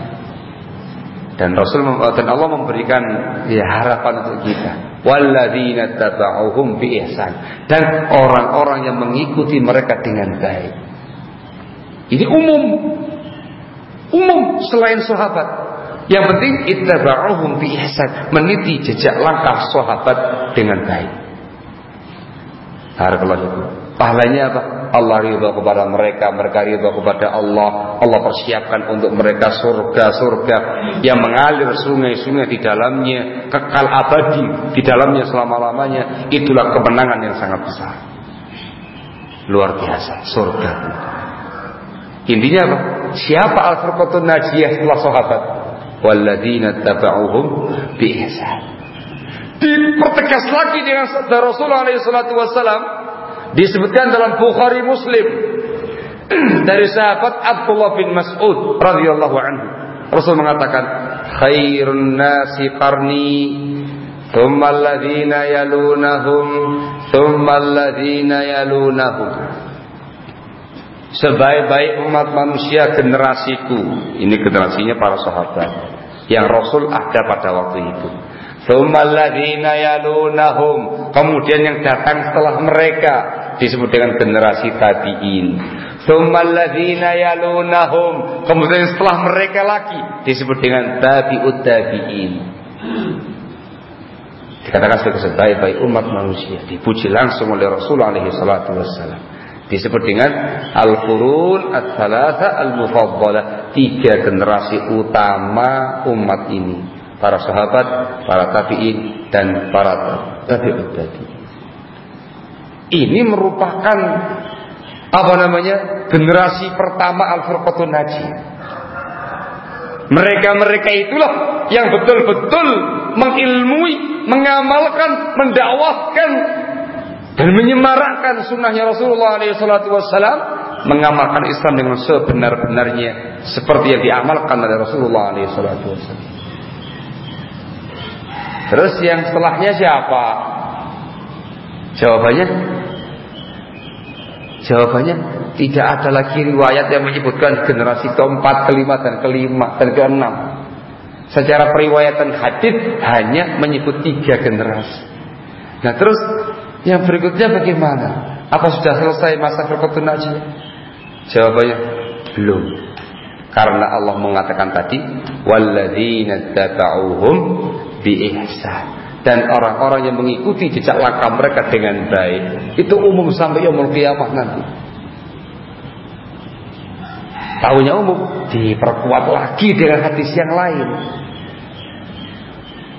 Dan Rasul dan Allah memberikan ya harapan untuk kita. Bi ihsan dan orang-orang yang mengikuti mereka dengan baik. Ini umum. Umum selain sahabat. Yang penting ittaba'uhum bi ihsan, meniti jejak langkah sahabat dengan baik. Barakallahu Pahalanya apa? Allah ridho kepada mereka, mereka ridho kepada Allah. Allah persiapkan untuk mereka surga-surga yang mengalir sungai-sungai di dalamnya, kekal abadi di dalamnya selama-lamanya. Itulah kemenangan yang sangat besar. Luar biasa, surga. Intinya apa? Siapa al-firqatun najiyah setelah sahabat? Walladzina taba'uhum bi ihsan. Dipertegas lagi dengan sabda Rasulullah SAW disebutkan dalam Bukhari Muslim dari sahabat Abdullah bin Mas'ud radhiyallahu anhu. Rasul mengatakan, "Khairun nasi qarni, thumma alladhina yalunahum, thumma alladhina yalunahum." Sebaik-baik umat manusia generasiku. Ini generasinya para sahabat yang Rasul ada pada waktu itu. Kemudian yang datang setelah mereka disebut dengan generasi tabi'in. Tsumalladzina yalunahum. Kemudian setelah mereka lagi disebut dengan tabi'ut tabi'in. Dikatakan sebagai sebaik-baik umat manusia. Dipuji langsung oleh Rasulullah alaihi salatu wassalam. Disebut dengan Al-Qurun Al-Thalatha Al-Mufaddalah Tiga generasi utama umat ini Para sahabat, para tabi'in Dan para tabi'ut tabi'in ini merupakan apa namanya generasi pertama Al-Furqatun Najiyah. Mereka-mereka itulah yang betul-betul mengilmui, mengamalkan, mendakwahkan dan menyemarakkan sunnahnya Rasulullah SAW mengamalkan Islam dengan sebenar-benarnya seperti yang diamalkan oleh Rasulullah SAW. Terus yang setelahnya siapa? Jawabannya Jawabannya tidak ada lagi riwayat yang menyebutkan generasi keempat, kelima dan kelima dan keenam. Secara periwayatan hadis hanya menyebut tiga generasi. Nah terus yang berikutnya bagaimana? Apa sudah selesai masa berkutun aja? Jawabannya belum. Karena Allah mengatakan tadi, walladzina tabauhum bi ihsan dan orang-orang yang mengikuti jejak langkah mereka dengan baik itu umum sampai yaumul kiamat nanti. Tahunya umum diperkuat lagi dengan hadis yang lain.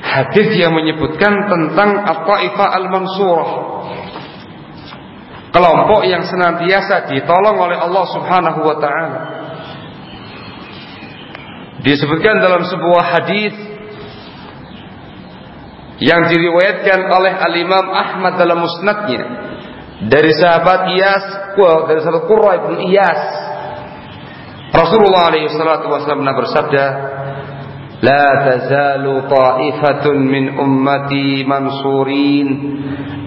Hadis yang menyebutkan tentang At-Taifah Al-Mansurah. Kelompok yang senantiasa ditolong oleh Allah Subhanahu wa taala. Disebutkan dalam sebuah hadis yang diriwayatkan oleh Al Imam Ahmad dalam musnadnya dari sahabat Iyas dari sahabat Qurra bin Iyas Rasulullah alaihi salatu wasallam bersabda لا تزال طائفة من أمتي منصورين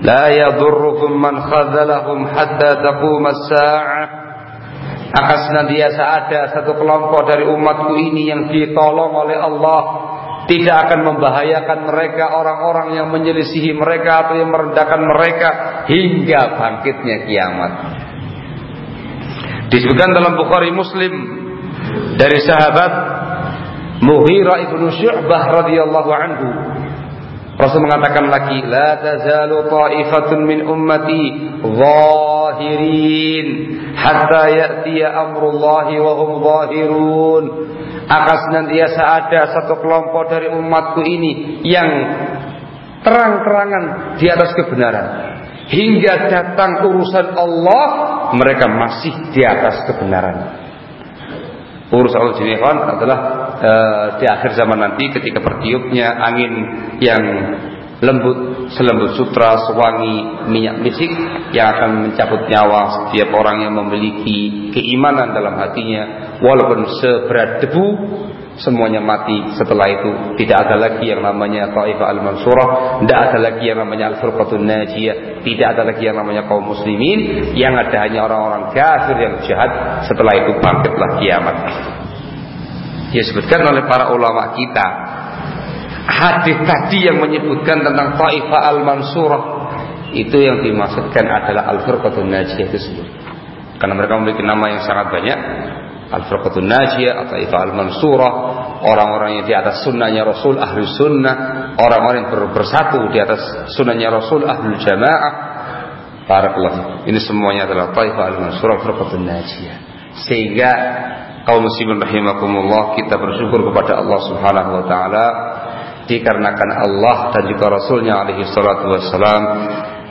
لا يضركم من خذلهم حتى تقوم الساعة akan senantiasa ada satu kelompok dari umatku ini yang ditolong oleh Allah tidak akan membahayakan mereka orang-orang yang menyelisihi mereka atau yang merendahkan mereka hingga bangkitnya kiamat. Disebutkan dalam Bukhari Muslim dari sahabat Mughirah ibnu Syu'bah radhiyallahu anhu Rasul mengatakan lagi la tazalu ta'ifatun min ummati zahirin hatta ya'tiya amrullahi wa hum zahirun akan senantiasa ada satu kelompok dari umatku ini yang terang-terangan di atas kebenaran. Hingga datang urusan Allah mereka masih di atas kebenaran. Urusan Allah adalah e, di akhir zaman nanti ketika bertiupnya angin yang lembut selembut sutra sewangi minyak misik yang akan mencabut nyawa setiap orang yang memiliki keimanan dalam hatinya. Walaupun seberat debu semuanya mati. Setelah itu tidak ada lagi yang namanya Taifah al-Mansurah tidak ada lagi yang namanya Al-Furqatun Najiyah tidak ada lagi yang namanya kaum muslimin yang ada hanya orang-orang kafir yang jahat. Setelah itu bangkitlah kiamat. Disebutkan oleh para ulama kita hadis tadi yang menyebutkan tentang Taifah al-Mansurah. Itu yang dimaksudkan adalah Al-Furqatun Najiyah itu sendiri karena mereka memiliki nama yang sangat banyak. Al-Firqatun Najiyah atau Ifa Al-Mansurah Orang-orang yang di atas sunnahnya Rasul Ahlu Sunnah Orang-orang yang bersatu di atas sunnahnya Rasul Ahlu Jamaah. Barakallah Ini semuanya adalah Taifah Al-Mansurah Al-Firqatun Najiyah. Sehingga kaum muslimin rahimakumullah kita bersyukur kepada Allah Subhanahu wa taala dikarenakan Allah dan juga Rasulnya alaihi salatu wassalam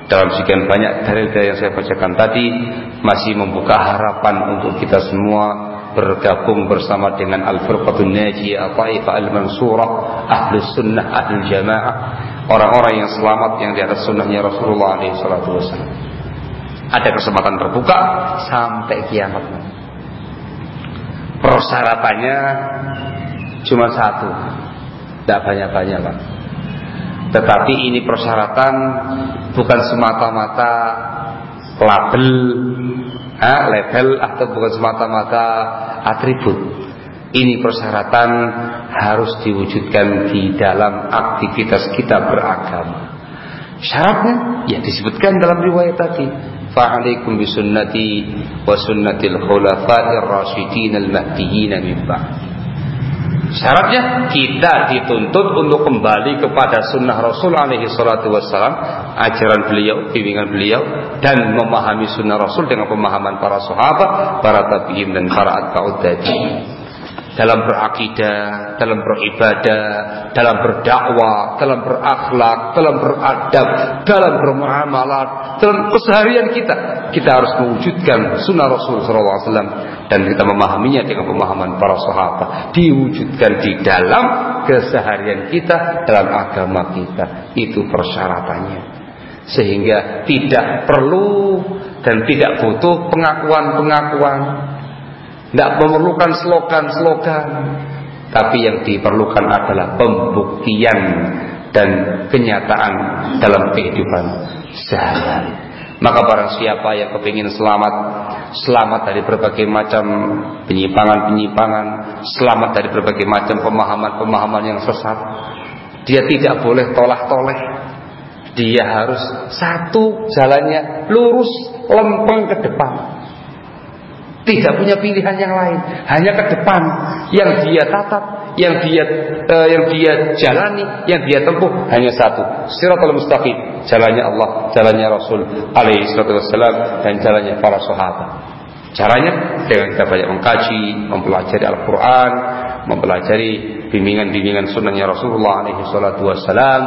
dalam sekian banyak dalil yang saya bacakan tadi masih membuka harapan untuk kita semua bergabung bersama dengan Al-Firqatun Najiyah, Taifah Al-Mansurah, Ahlu Sunnah, Ahlu Jamaah, orang-orang yang selamat yang di atas sunnahnya Rasulullah SAW. Ada kesempatan terbuka sampai kiamat. Persyaratannya cuma satu, tidak banyak-banyak Pak. Tetapi ini persyaratan bukan semata-mata label ha, level atau bukan semata-mata atribut. Ini persyaratan harus diwujudkan di dalam aktivitas kita beragama. Syaratnya ya disebutkan dalam riwayat tadi. Fa'alaikum bisunnati wa sunnatil khulafa'ir rasyidin al-mahdiyyin min. Syaratnya kita dituntut untuk kembali kepada sunnah Rasul alaihi salatu wassalam, ajaran beliau, bimbingan beliau, dan memahami sunnah Rasul dengan pemahaman para sahabat, para tabi'in dan para atba'ud dalam berakidah, dalam beribadah, dalam berdakwah, dalam berakhlak, dalam beradab, dalam bermuamalat, dalam keseharian kita. Kita harus mewujudkan sunnah Rasul SAW dan kita memahaminya dengan pemahaman para sahabat. Diwujudkan di dalam keseharian kita, dalam agama kita. Itu persyaratannya. Sehingga tidak perlu dan tidak butuh pengakuan-pengakuan tidak memerlukan slogan-slogan Tapi yang diperlukan adalah pembuktian Dan kenyataan dalam kehidupan sehari-hari. Maka barang siapa yang kepingin selamat Selamat dari berbagai macam penyimpangan-penyimpangan Selamat dari berbagai macam pemahaman-pemahaman yang sesat Dia tidak boleh tolak-toleh Dia harus satu jalannya lurus lempeng ke depan tidak punya pilihan yang lain, hanya ke depan yang dia tatap, yang dia uh, yang dia jalani, yang dia tempuh hanya satu. Siratul mustaqim, jalannya Allah, jalannya Rasul alaihi wasallam dan jalannya para sahabat. Caranya dengan kita banyak mengkaji, mempelajari Al-Qur'an, mempelajari bimbingan-bimbingan sunnahnya Rasulullah alaihi salatu wassalam.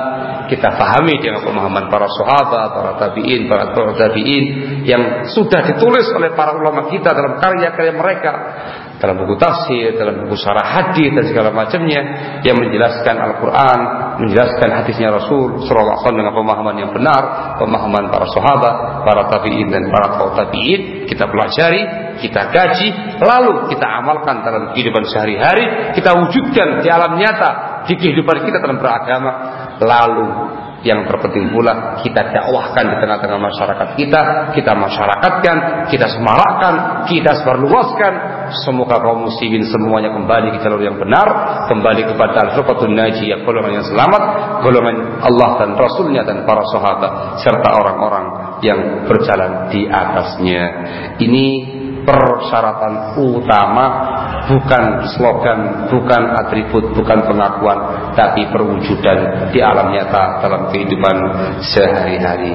Kita pahami dengan pemahaman para sahabat, para tabi'in, para tabi'in yang sudah ditulis oleh para ulama kita dalam karya-karya mereka dalam buku tafsir, dalam buku syarah hadis dan segala macamnya yang menjelaskan Al-Qur'an, menjelaskan hadisnya Rasul sallallahu alaihi dengan pemahaman yang benar, pemahaman para sahabat, para tabi'in dan para tabi'in, kita pelajari, kita gaji, lalu kita amalkan dalam kehidupan sehari-hari, kita wujudkan di alam nyata di kehidupan kita dalam beragama, lalu yang terpenting pula kita dakwahkan di tengah-tengah masyarakat kita, kita masyarakatkan, kita semarakkan, kita sebarluaskan. Semoga kaum muslimin semuanya kembali ke jalur yang benar, kembali kepada al-firqatul najiyah, golongan yang selamat, golongan Allah dan Rasulnya dan para sahabat serta orang-orang yang berjalan di atasnya. Ini persyaratan utama bukan slogan, bukan atribut, bukan pengakuan, tapi perwujudan di alam nyata dalam kehidupan sehari-hari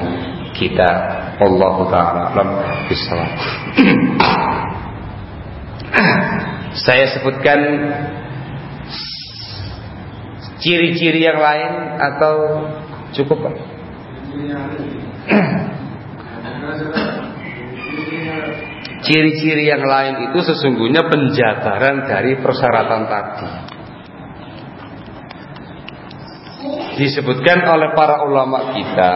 kita. Allah taala alam Saya sebutkan ciri-ciri yang lain atau cukup? Ciri-ciri yang lain itu sesungguhnya penjabaran dari persyaratan tadi. Disebutkan oleh para ulama kita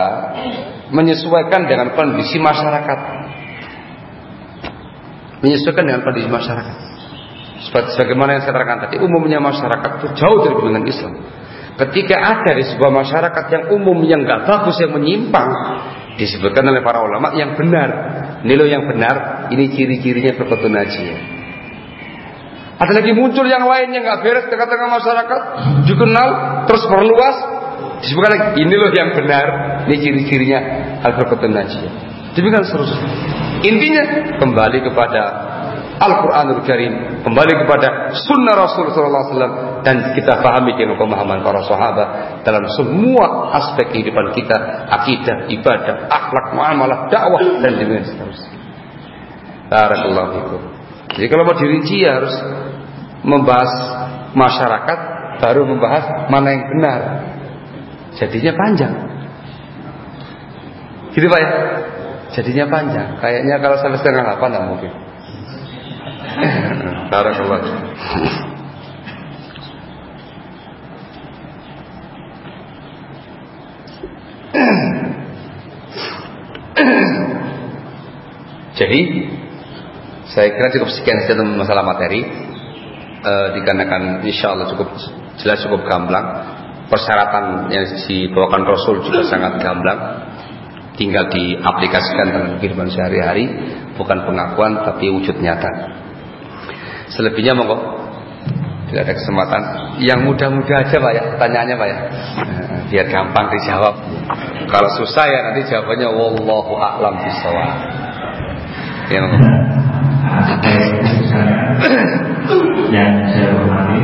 menyesuaikan dengan kondisi masyarakat. Menyesuaikan dengan kondisi masyarakat. Sebagaimana yang saya terangkan tadi, umumnya masyarakat itu jauh dari dengan Islam. Ketika ada di sebuah masyarakat yang umum yang nggak bagus yang menyimpang, disebutkan oleh para ulama yang benar. Ini loh yang benar, ini ciri-cirinya berkutun ya. Ada lagi muncul yang lain yang nggak beres tengah-tengah masyarakat, dikenal, terus perluas, disebutkan lagi ini loh yang benar, ini ciri-cirinya al berkutun najiyah. Demikian seterusnya. Intinya kembali kepada Al-Quranul Karim kembali kepada Sunnah Rasul SAW dan kita pahami dengan pemahaman para sahabat dalam semua aspek kehidupan kita, akidah, ibadah, akhlak, muamalah, dakwah dan demikian seterusnya. Barakallahu fikum. Jadi kalau mau dirinci ya harus membahas masyarakat baru membahas mana yang benar. Jadinya panjang. Gitu Pak ya? Jadinya panjang. Kayaknya kalau sampai setengah delapan nggak mungkin. Barakallah. Jadi saya kira cukup sekian saja masalah materi. E, dikarenakan insya Allah cukup jelas cukup gamblang. Persyaratan yang dibawakan Rasul juga sangat gamblang. Tinggal diaplikasikan dalam kehidupan sehari-hari. Bukan pengakuan tapi wujud nyata Selebihnya monggo. Tidak ada kesempatan. Yang mudah-mudah aja Pak ya, pertanyaannya Pak ya. Eh, biar gampang dijawab. Kalau susah ya nanti jawabannya wallahu a'lam bishawab. Ya monggo. Yang saya hormati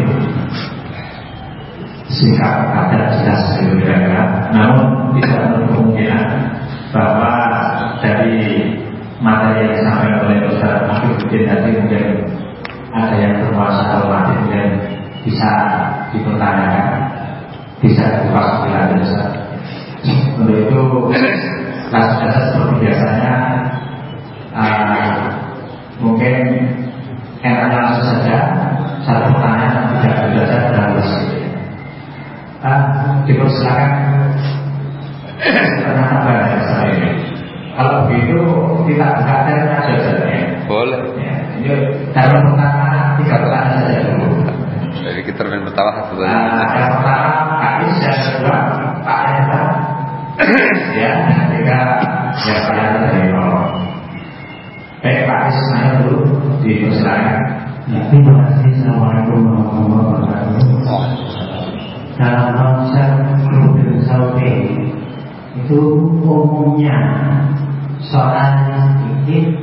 sikap ada jelas berbeda, namun tidak kemungkinan bahwa dari materi yang disampaikan oleh Ustaz Afifuddin tadi mungkin ada yang bermasalah mati dan bisa dipertanyakan, bisa dibuka sembilan dosa. Untuk itu kasus-kasus seperti biasanya uh, mungkin enaknya langsung saja satu pertanyaan tidak belajar terlalu uh, dipersilakan karena tambah saya ini. Kalau begitu kita buka aja saja. Boleh. Ya, dalam pertama tiga pertanyaan saja dulu. Jadi kita main pertama satu Nah, yang pertama Is, yang kedua Pak Hendra, ya, ketiga yang dari bawah. Baik Pak Is, saya dulu dipersilakan. Ya, terima kasih. Assalamualaikum warahmatullahi wabarakatuh. Dalam konsep problem solving itu umumnya soal sedikit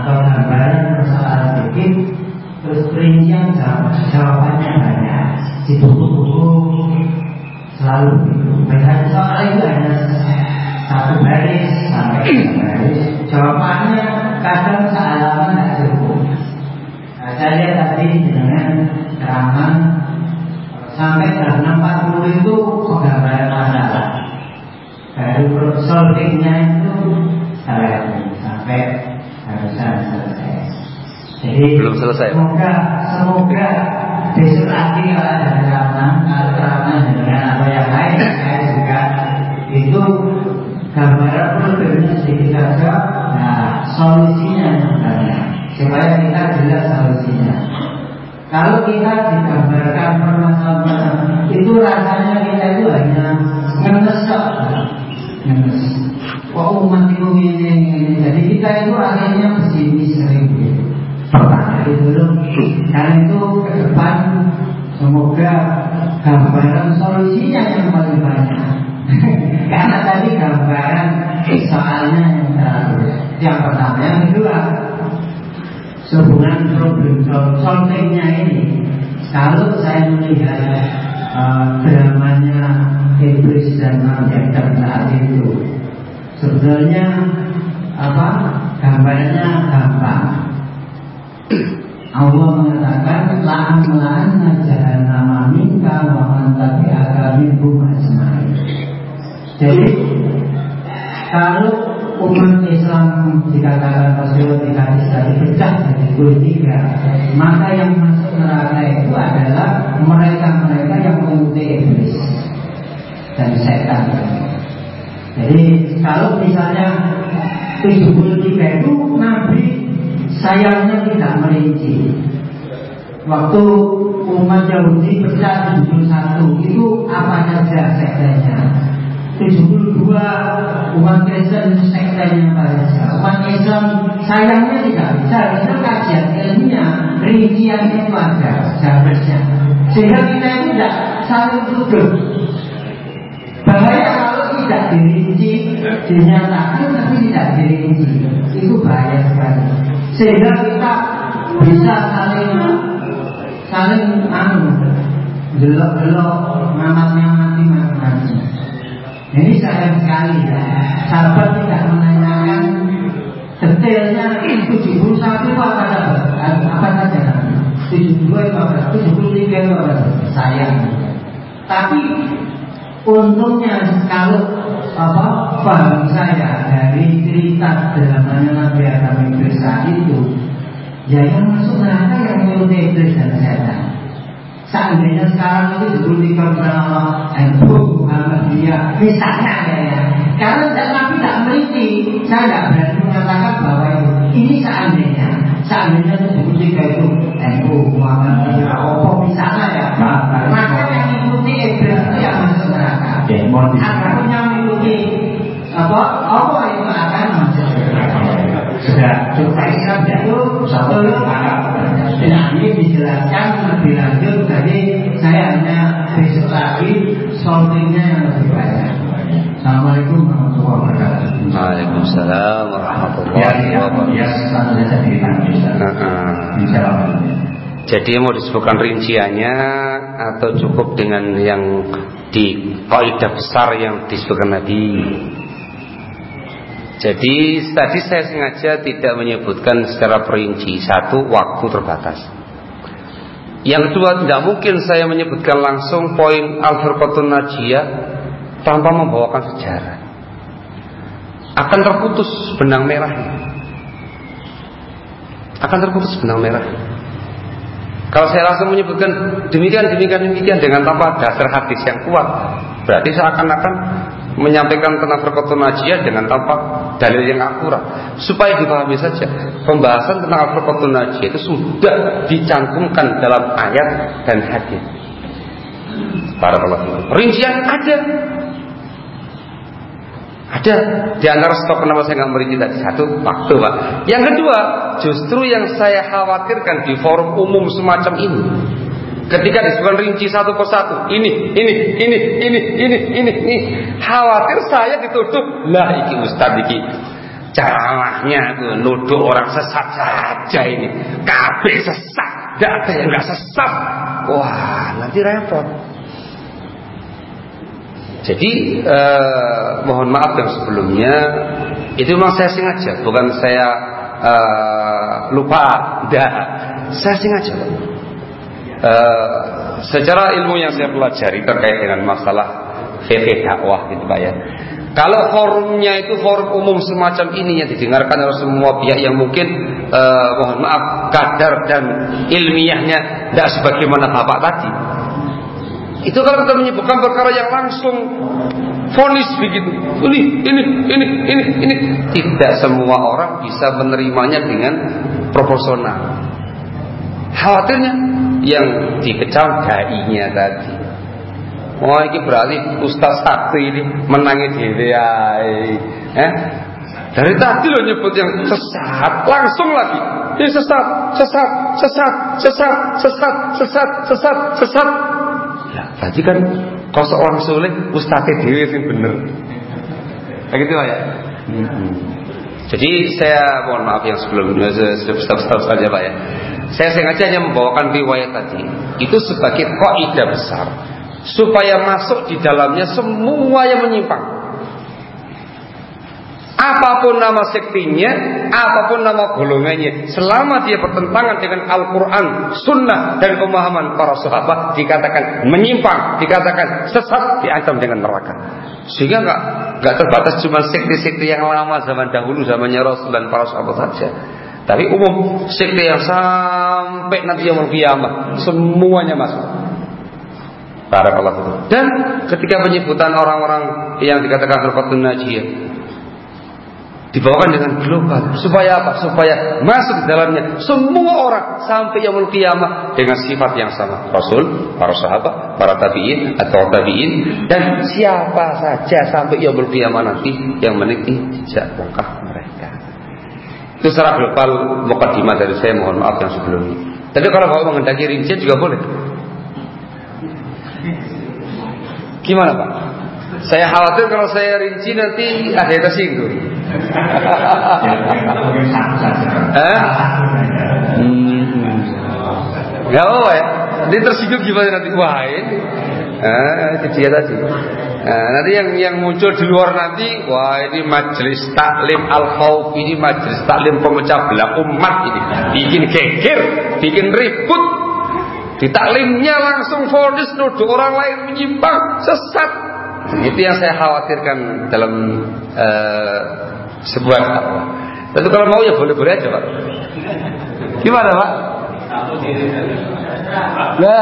atau gambaran persoalan sedikit terus perincian jawab- jawabannya banyak di buku-buku selalu Biasanya soal itu hanya satu baris sampai baris. Jawabannya kadang sealaman tidak cukup. Nah, saya lihat tadi dengan ceramah sampai jam 6.40 itu penggambaran masalah. Dari solvingnya itu saya sampai harusan selesai. Belum selesai? Semoga semoga besok lagi kalau ada ceramah, kalau ceramah dengan apa yang lain, saya juga itu gambaran problemnya sedikit saja. Nah, solusinya banyak supaya kita jelas solusinya. Kalau kita digambarkan permasalahan itu rasanya kita itu hanya ngenes kok. Ngenes. Kok umat itu ini, ini. Jadi kita itu akhirnya. Itu dulu. Karena itu ke depan semoga gambaran solusinya yang paling banyak. Karena tadi gambaran soalnya yang terlalu. Yang pertama, yang kedua, sehubungan problem sol- solvingnya ini kalau saya melihat uh, dramanya iblis dan malaikat saat itu sebenarnya apa gambarnya gampang Allah mengatakan la'an la'an jahannama minka wa man tabi'aka minhum ajmain jadi kalau umat Islam dikatakan Rasul dikasih tadi pecah jadi dua tiga, maka yang masuk neraka itu adalah mereka-mereka yang mengikuti iblis dan setan. Jadi kalau misalnya 73 itu Nabi sayangnya tidak merinci. Waktu umat Yahudi pecah 71 itu apa saja sektanya? 72 umat Kristen sektanya Palestina. Umat Islam sayangnya tidak bisa. Itu kajian ilmiah, rincian itu ada seharusnya. Sehingga kita itu tidak saling tuduh. Bahaya kalau tidak dirinci, dinyatakan tapi tidak dirinci. Itu bahaya sekali. Sehingga kita bisa saling saling anu gelok-gelok ngamat-ngamati macam-macam. Ini sayang sekali ya. Sahabat tidak menanyakan detailnya 71 itu apa saja, apa saja. 72 itu apa, 73 itu apa Sayang. Tapi untungnya kalau apa paham saya dari cerita dramanya Nabi Adam Iblis saat itu, ya yang masuk neraka yang mengikuti Iblis dan setan. Seandainya sekarang itu diberikan bersama NU Muhammadiyah Misalnya ya. Karena Nabi tidak meliti Saya tidak berani mengatakan bahwa itu. Ini seandainya. Seandainya itu diberikan itu NU Muhammadiyah Apa misalnya ya Maka yang mengikuti Iblis itu yang masuk neraka. Ya, mohon di- Adapun yang mengikuti apa apa itu akan Sudah cukup ya. itu belum Nah, ini dijelaskan lebih lanjut Jadi saya hanya besok lagi solvingnya yang lebih banyak. Assalamualaikum warahmatullahi wabarakatuh. Waalaikumsalam warahmatullahi ya, ya, wabarakatuh. satu saja. Heeh. Dijawab. Jadi mau disebutkan rinciannya atau cukup dengan yang di kaidah besar yang disebutkan Nabi. Jadi tadi saya sengaja tidak menyebutkan secara perinci satu waktu terbatas. Yang kedua, tidak mungkin saya menyebutkan langsung poin Al-Firqatun Najiyah tanpa membawakan sejarah. Akan terputus benang merahnya. Akan terputus benang merah. Kalau saya langsung menyebutkan demikian, demikian, demikian dengan tanpa dasar hadis yang kuat, berarti saya akan-akan menyampaikan tentang perkotun najiyah dengan tanpa dalil yang akurat. Supaya dipahami saja pembahasan tentang perkotun najiyah itu sudah dicantumkan dalam ayat dan hadis. Para rincian ada. Ada. Di antara stok kenapa saya nggak merinci tadi? Satu waktu pak. Yang kedua justru yang saya khawatirkan di forum umum semacam ini Ketika disebutkan rinci satu persatu, ini, ini, ini, ini, ini, ini, ini, khawatir saya dituduh lah iki ustad iki ceramahnya nuduh orang sesat saja ini, kabeh sesat, tidak ada yang nggak sesat, wah nanti repot. Jadi eh, mohon maaf yang sebelumnya. Itu memang saya sengaja, bukan saya eh, lupa, tidak, saya sengaja. Uh, secara ilmu yang saya pelajari terkait dengan masalah fikih dakwah gitu Pak ya. Kalau forumnya itu forum umum semacam ini yang didengarkan oleh semua pihak yang mungkin uh, mohon maaf kadar dan ilmiahnya tidak sebagaimana Bapak tadi. Itu kalau kita menyebutkan perkara yang langsung fonis begitu. Ini, ini, ini, ini, ini. Tidak semua orang bisa menerimanya dengan proporsional. Khawatirnya yang dikecam dai-nya tadi. Oh ini berarti Ustaz Sakti ini menangi diri eh? Dari tadi lo nyebut yang sesat Langsung lagi Ini sesat, sesat, sesat, sesat, sesat, sesat, sesat, sesat Ya tadi kan Kau seorang soleh Ustaz Dewi yang bener Kayak gitu ya hmm. Jadi saya mohon maaf yang sebelumnya Stop-stop saja Pak ya saya sengaja hanya membawakan riwayat tadi itu sebagai kaidah besar supaya masuk di dalamnya semua yang menyimpang. Apa pun nama sektinya, apa pun nama golongannya, selama dia bertentangan dengan Al-Quran, Sunnah dan pemahaman para sahabat, dikatakan menyimpang, dikatakan sesat, diancam dengan neraka. Sehingga nggak nggak terbatas cuma sekte-sekte yang lama zaman dahulu, zamannya Rasul dan para sahabat saja. Tapi umum sekte yang sampai nanti yang kiamat semuanya masuk. Barakallahu Dan ketika penyebutan orang-orang yang dikatakan firqatun najiyah dibawakan dengan global supaya apa? Supaya masuk dalamnya semua orang sampai yang kiamat dengan sifat yang sama. Rasul, para sahabat, para tabiin atau tabiin dan siapa saja sampai yang kiamat nanti yang meniti jejak langkah itu secara global mukadimah dari saya mohon maaf yang sebelumnya. Tapi kalau mau mengendaki rincian juga boleh. Gimana Pak? Saya khawatir kalau saya rinci nanti ada yang tersinggung. Eh? Hmm. Gak apa ya. Ini tersinggung gimana nanti? Wah ini. Ah, itu tadi. Nah, nanti yang yang muncul di luar nanti, wah ini majelis taklim al khawf ini majelis taklim pemecah belah umat ini, bikin geger, bikin ribut. Di taklimnya langsung fonis nuduh orang lain menyimpang, sesat. Itu yang saya khawatirkan dalam uh, sebuah. Tentu kalau mau ya boleh-boleh aja pak. Gimana pak? Nah,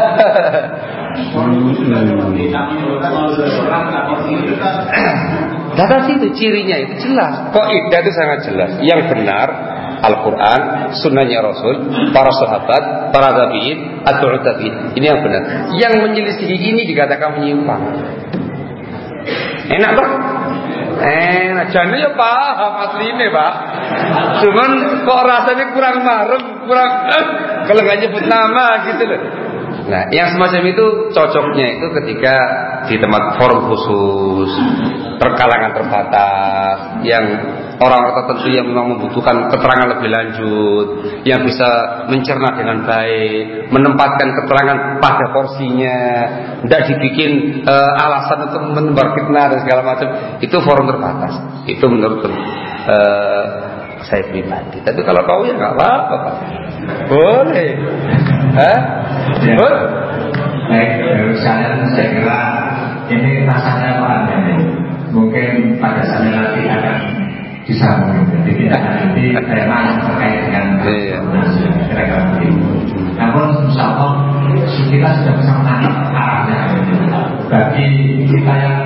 Data itu cirinya itu jelas. Kok itu sangat jelas. Yang benar Al-Quran, sunnahnya Rasul, para sahabat, para tabiin, atau tabiin. Ini yang benar. Yang menyelisihi ini dikatakan menyimpang. Enak pak? Enak. Jadi ya paham asli ini pak. Cuman kok rasanya kurang marem, kurang eh, kalau nggak nyebut nama gitu loh. Nah, yang semacam itu cocoknya itu ketika di tempat forum khusus, perkalangan terbatas, yang orang-orang tertentu yang memang membutuhkan keterangan lebih lanjut, yang bisa mencerna dengan baik, menempatkan keterangan pada porsinya, tidak dibikin uh, alasan untuk menebar fitnah dan segala macam. Itu forum terbatas. Itu menurut uh, saya pribadi. Tapi kalau kau ya nggak apa-apa, boleh. Hah? Ya. Betul? Baik, sekalian saya kira ini rasanya Pak ini mungkin pada saat nanti akan disambung. Jadi tidak nanti tema yang terkait dengan Iya. kira-kira begitu. Namun insya Allah kita sudah bisa menangkap arahnya. Bagi kita yang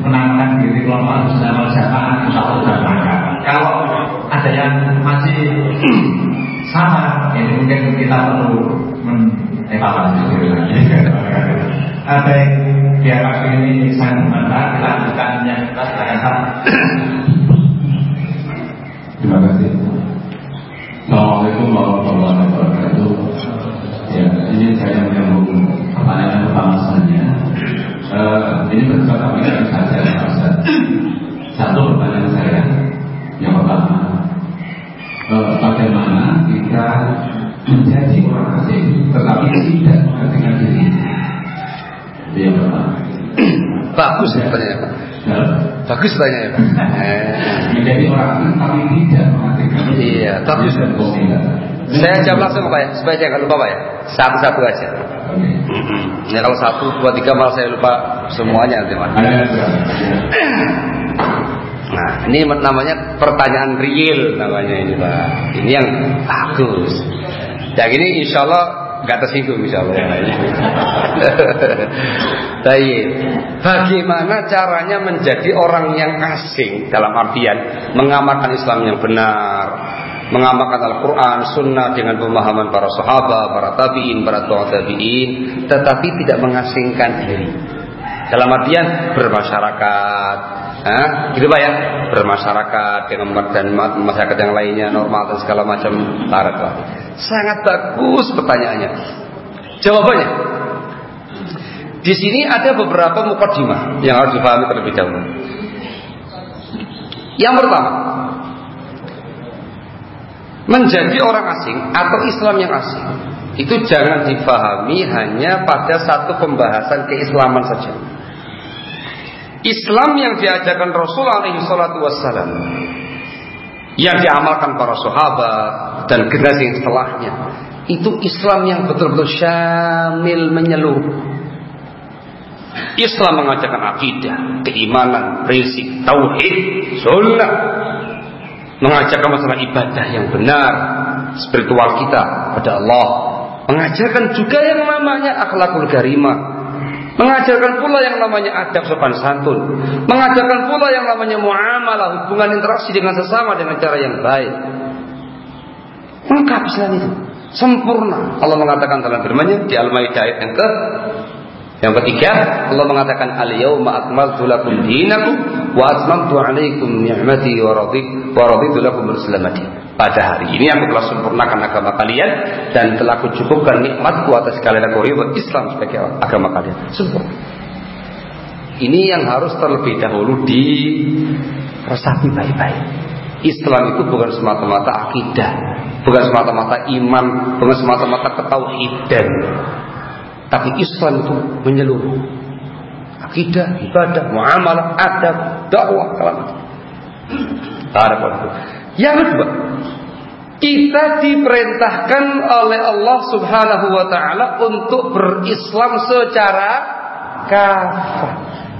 menamakan diri kelompok bersama jamaah insya Allah sudah menangkap. Kalau ada yang masih sama, ini mungkin kita perlu menevaluasi diri lagi. Ada yang dianggap ini membantah, kita lanjutkan yang kita silakan. Terima kasih. Assalamualaikum warahmatullahi wabarakatuh. Ya, ini saya menyambung pertanyaan pertama saja. Eh, ini bersifat aplikasi saja, Ustaz. Satu pertanyaan saya, yang pertama, eh, bagaimana jika menjadi orang asing tetapi tidak mengertikan diri? Yang pertama. Bagus pertanyaan Pak. Ya, Bagus pertanyaan Pak. Eh. menjadi orang asing tapi tidak mengertikan diri. Iya, bagus. Saya jawab langsung Pak ya, supaya saya nggak lupa Pak ya. Satu-satu aja. Ya kalau satu, dua, tiga malah saya lupa semuanya nanti Pak. Nah, ini namanya pertanyaan real namanya ini Pak. Ini yang bagus. Yang ini insya Allah nggak tersinggung insya Allah. Baik. Bagaimana caranya menjadi orang yang asing dalam artian mengamalkan Islam yang benar, mengamalkan Al-Quran, Sunnah dengan pemahaman para sahabat, para tabiin, para tua tabiin, tetapi tidak mengasingkan diri. Dalam artian bermasyarakat, Hah? gitu pak ya, bermasyarakat dengan dan masyarakat yang lainnya normal dan segala macam tarat pak. Sangat bagus pertanyaannya. Jawabannya, di sini ada beberapa mukadimah yang harus dipahami terlebih dahulu. Yang pertama, menjadi orang asing atau Islam yang asing itu jangan difahami hanya pada satu pembahasan keislaman saja. Islam yang diajarkan Rasul alaihi salatu wassalam yang diamalkan para sahabat dan generasi yang setelahnya itu Islam yang betul-betul syamil menyeluruh. Islam mengajarkan akidah, keimanan, prinsip, tauhid, sunnah, mengajarkan masalah ibadah yang benar, spiritual kita pada Allah, mengajarkan juga yang namanya akhlakul karimah, mengajarkan pula yang namanya adab sopan santun, mengajarkan pula yang namanya muamalah, hubungan interaksi dengan sesama dengan cara yang baik. Lengkap Islam itu, sempurna. Allah mengatakan dalam firman-Nya di Al-Maidah ayat yang ke yang ketiga, Allah mengatakan al-yauma akmaltu lakum dinakum wa atmamtu 'alaikum ni'mati wa raditu wa raditu lakum muslimati. Pada hari ini aku telah sempurnakan agama kalian dan telah aku cukupkan nikmatku atas kalian aku ridho Islam sebagai agama kalian. Sempurna. Ini yang harus terlebih dahulu diresapi baik-baik. Islam itu bukan semata-mata akidah, bukan semata-mata iman, bukan semata-mata ketauhidan. Tapi Islam itu menyeluruh. Akidah, ibadah, muamalah, adab, dakwah, kalam. Yang kedua, kita diperintahkan oleh Allah Subhanahu wa taala untuk berislam secara kafah.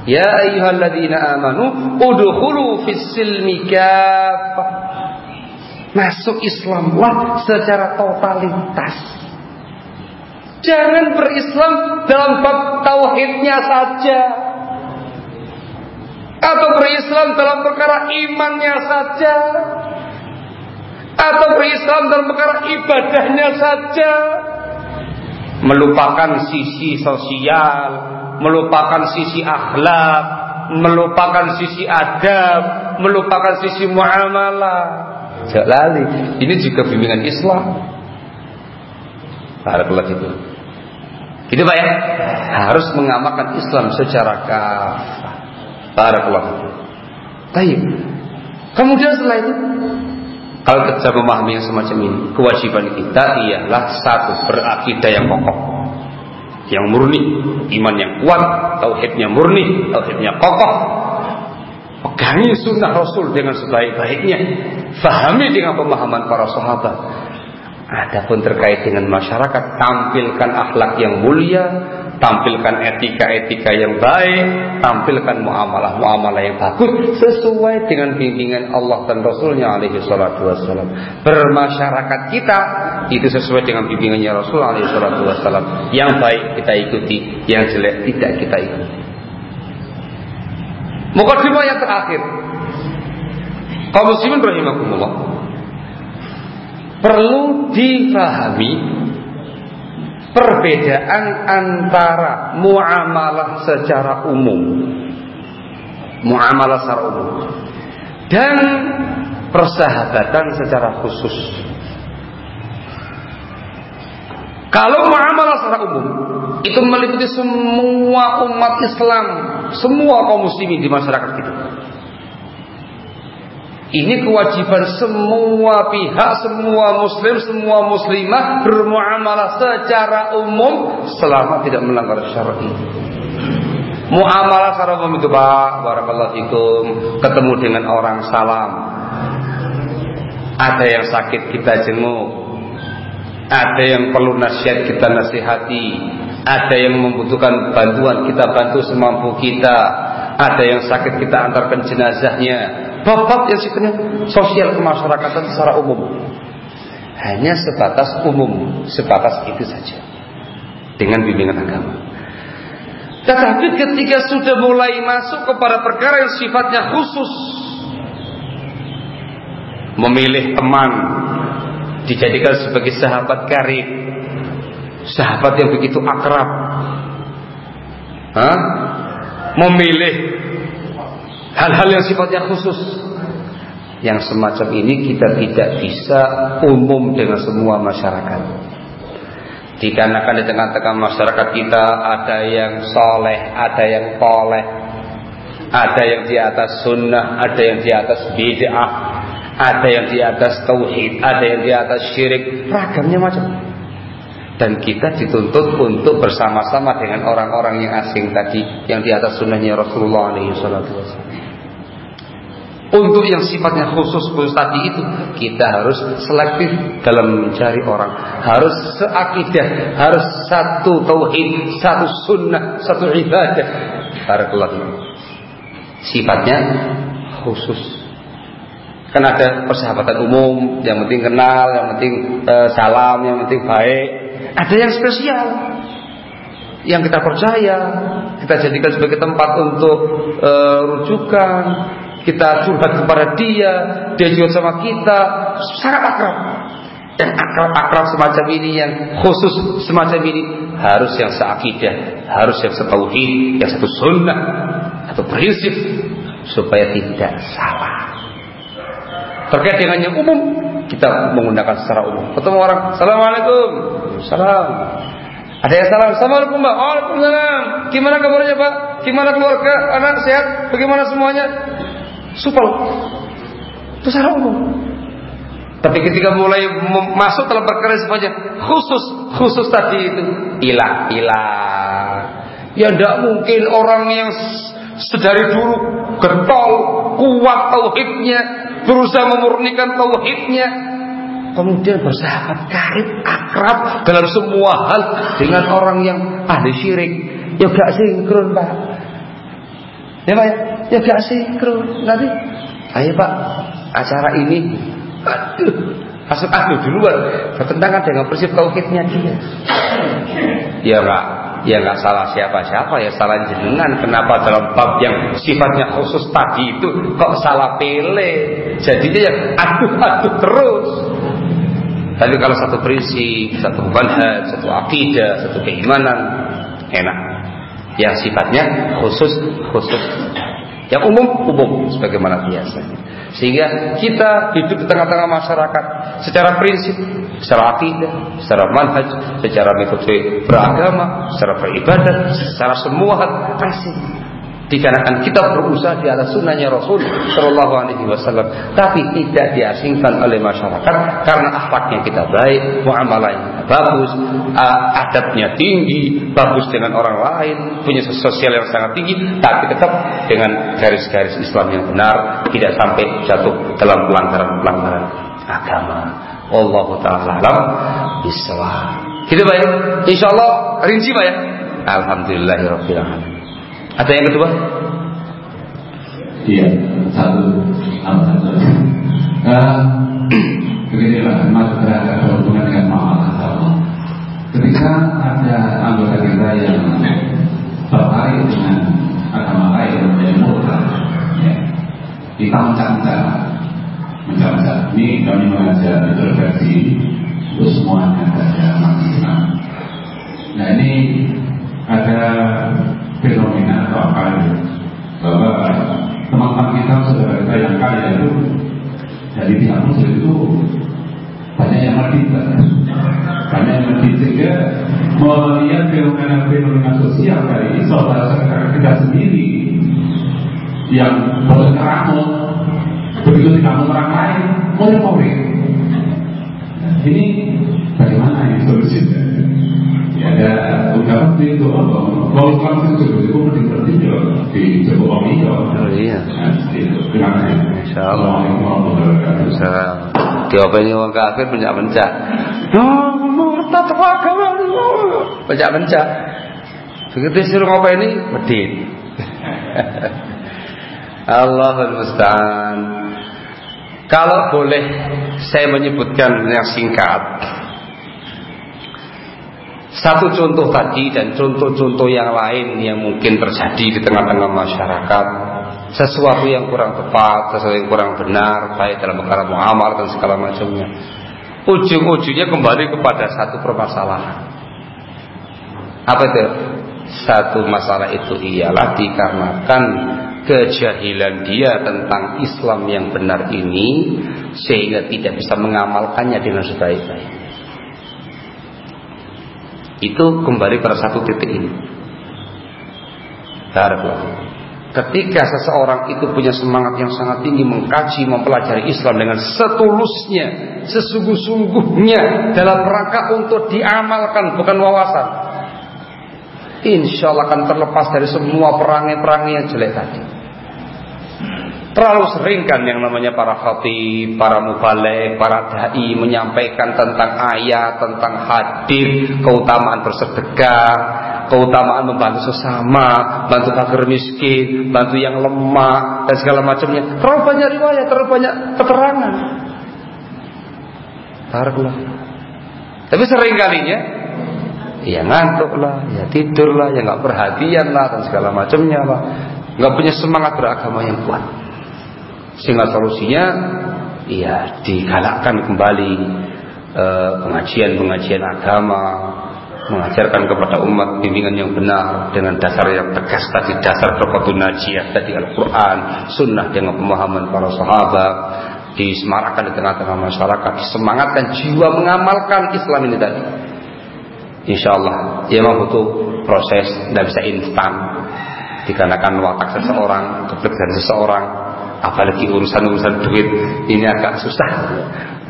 Ya ayyuhalladzina amanu udkhulu fis silmi kafah. Masuk Islamlah secara totalitas. Jangan berislam dalam bab tauhidnya saja. Atau berislam dalam perkara imannya saja. Atau berislam dalam perkara ibadahnya saja. Melupakan sisi sosial, melupakan sisi akhlak, melupakan sisi adab, melupakan sisi muamalah. Jangan lali. Ini juga bimbingan Islam. Barakallah itu. Gitu Pak ya? Harus mengamalkan Islam secara kafah. Barakallah. Baik. Kemudian setelah itu kalau kita memahami yang semacam ini, kewajiban kita ialah satu berakidah yang kokoh, yang murni, iman yang kuat, tauhidnya murni, tauhidnya kokoh. Pegangi sunnah Rasul dengan sebaik-baiknya, fahami dengan pemahaman para sahabat. Adapun terkait dengan masyarakat, tampilkan akhlak yang mulia, tampilkan etika-etika yang baik, tampilkan muamalah-muamalah yang bagus sesuai dengan bimbingan Allah dan Rasulnya alaihi salatu wassalam. Bermasyarakat kita itu sesuai dengan bimbingannya Rasul alaihi salatu wassalam. Yang baik kita ikuti, yang jelek tidak kita ikuti. Mukadimah yang terakhir. Kaum muslimin rahimakumullah perlu difahami perbedaan antara muamalah secara umum. Muamalah secara umum. Dan persahabatan secara khusus. Kalau muamalah secara umum itu meliputi semua umat Islam semua kaum muslimin di masyarakat kita ini kewajiban semua pihak, semua muslim, semua muslimah bermuamalah secara umum selama tidak melanggar syar'i. Muamalah secara umum itu Pak, barakallahu ketemu dengan orang salam. Ada yang sakit kita jenguk. Ada yang perlu nasihat kita nasihati. Ada yang membutuhkan bantuan kita bantu semampu kita. Ada yang sakit kita antarkan jenazahnya bab-bab yang sifatnya sosial kemasyarakatan secara umum. Hanya sebatas umum, sebatas itu saja. Dengan bimbingan agama. Tetapi ketika sudah mulai masuk kepada perkara yang sifatnya khusus, memilih teman dijadikan sebagai sahabat karib, sahabat yang begitu akrab, Hah? memilih hal-hal yang sifatnya khusus. Yang semacam ini kita tidak bisa umum dengan semua masyarakat. Dikarenakan di tengah-tengah masyarakat kita ada yang soleh ada yang koleh ada yang di atas sunnah ada yang di atas bid'ah ada yang di atas tauhid ada yang di atas syirik. Ragamnya macam. Dan kita dituntut untuk bersama-sama dengan orang-orang yang asing tadi yang di atas sunnahnya Rasulullah SAW. Untuk yang sifatnya khusus khusus tadi itu kita harus selektif dalam mencari orang, harus seakidah, harus satu tauhid, satu sunnah, satu ibadah. Barakallahu Sifatnya khusus. Kan ada persahabatan umum, yang penting kenal, yang penting e, salam, yang penting baik. Ada yang spesial, yang kita percaya, kita jadikan sebagai tempat untuk e, rujukan, kita curhat kepada dia, dia juga sama kita, sangat akrab. Dan akrab-akrab semacam ini yang khusus semacam ini harus yang seakidah, harus yang setauhid, yang satu sunnah atau prinsip supaya tidak salah. Terkait dengan yang umum, kita menggunakan secara umum. Ketemu orang, Assalamualaikum, Salam. Ada yang salam, Assalamualaikum Mbak, Waalaikumsalam. Gimana kabarnya Pak? Gimana keluarga, anak sehat? Bagaimana semuanya? Supel. Itu secara umum. Tapi ketika mulai masuk dalam perkara sifatnya khusus, khusus tadi itu ilah, ilah. Ya tidak mungkin orang yang sedari dulu getol, kuat tauhidnya, berusaha memurnikan tauhidnya, kemudian bersahabat karib, akrab dalam semua hal dengan orang yang ahli syirik. Ya gak sinkron pak. Ya pak ya? Ya gak sinkron. Nanti, ayo pak, acara ini, aduh, masuk aduh duluan bertentangan dengan prinsip tauhidnya dia. Ya pak, ya nggak salah siapa-siapa ya salah jenengan kenapa dalam bab yang sifatnya khusus tadi itu kok salah pilih jadinya ya aduh aduh terus tapi kalau satu prinsip satu manhaj satu akidah satu keimanan enak yang sifatnya khusus khusus. Yang umum umum sebagaimana biasanya. Sehingga kita hidup di tengah-tengah masyarakat secara prinsip, secara akidah, secara manhaj, secara metode beragama, secara beribadah, secara semua hal. Prinsip dikarenakan kita berusaha di atas sunnahnya Rasul Shallallahu Alaihi Wasallam, tapi tidak diasingkan oleh masyarakat karena akhlaknya kita baik, muamalahnya bagus, adabnya tinggi, bagus dengan orang lain, punya sosial yang sangat tinggi, tapi tetap dengan garis-garis Islam yang benar, tidak sampai jatuh dalam pelanggaran-pelanggaran agama. Allah taala alam biswa. Gitu Pak ya? Insyaallah rinci Pak ya. Alhamdulillahirabbil Ada yang kedua? Iya, satu apa satu. Uh, beginilah, mas berada berhubungan dengan masalah Ketika ada anggota kita yang tertarik dengan agama lain menjadi murtad, ya, kita mencari mencari Ini kami mengajar introversi untuk semuanya saja masih Islam. Nah ini ada fenomena atau apa bahwa teman-teman kita saudara kita yang kaya itu dari pihak muslim itu banyak yang mati banyak yang mati sehingga melihat fenomena-fenomena sosial dari saudara-saudara kita sendiri yang berkeramut begitu tidak orang lain mulai nah, ini bagaimana ini solusinya ya ada ungkapan itu apa kalau Islam itu itu penting penting di Joko Omi oh iya. Itu terima kasih. Insya Allah Insya di apa ini orang kafir pencak-pencak Oh, Pencak-pencak Begitu suruh ngapa ini Medit Allahul Musta'an. Kalau boleh Saya menyebutkan yang singkat Satu contoh tadi Dan contoh-contoh yang lain Yang mungkin terjadi di tengah-tengah masyarakat Sesuatu yang kurang tepat Sesuatu yang kurang benar Baik dalam perkara muamal dan segala macamnya Ujung-ujungnya kembali kepada satu permasalahan Apa itu? Satu masalah itu ialah dikarenakan kejahilan dia tentang Islam yang benar ini sehingga tidak bisa mengamalkannya dengan sebaik-baiknya. Itu kembali pada satu titik ini. Ketika seseorang itu punya semangat yang sangat tinggi mengkaji, mempelajari Islam dengan setulusnya, sesungguh-sungguhnya dalam rangka untuk diamalkan bukan wawasan. Insya Allah akan terlepas dari semua perangai-perangai yang jelek tadi. Terlalu sering kan yang namanya para khatib, para mubalik, para dai menyampaikan tentang ayat, tentang hadis, keutamaan bersedekah, keutamaan membantu sesama, bantu fakir miskin, bantu yang lemah dan segala macamnya. Terlalu banyak riwayat, terlalu banyak keterangan. Barakallah. Tapi sering kalinya ya ngantuk lah, ya tidur lah, ya nggak perhatian lah dan segala macamnya lah, nggak punya semangat beragama yang kuat. Sehingga solusinya ya digalakkan kembali eh, pengajian-pengajian agama, mengajarkan kepada umat bimbingan yang benar dengan dasar yang tegas tadi dasar berkotun najiyah tadi Al-Quran sunnah dengan pemahaman para sahabat disemarakan di tengah-tengah masyarakat disemangatkan jiwa mengamalkan Islam ini tadi. Insya Allah ya memang butuh proses tidak bisa instan. Dikarenakan watak seseorang kebetulan seseorang apalagi urusan-urusan duit ini agak susah.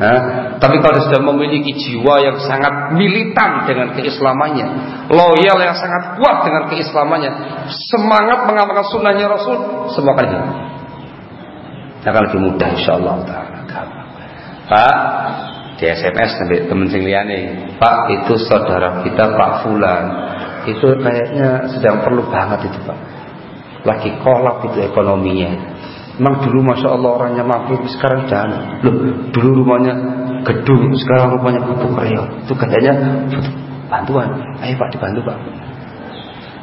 Nah, tapi kalau sudah memiliki jiwa yang sangat militan dengan keislamannya, loyal yang sangat kuat dengan keislamannya, semangat mengamalkan sunnahnya Rasul, semua akan hilang. Akan lebih mudah insya Allah. Pak, di SMS nanti temen sing Pak itu saudara kita Pak Fulan, itu kayaknya sedang perlu banget itu Pak. Lagi kolap itu ekonominya Memang dulu Masya Allah orangnya mampu Sekarang jangan Loh dulu rumahnya gedung Sekarang rumahnya butuh reot Itu katanya bantuan. Ayo Pak dibantu Pak.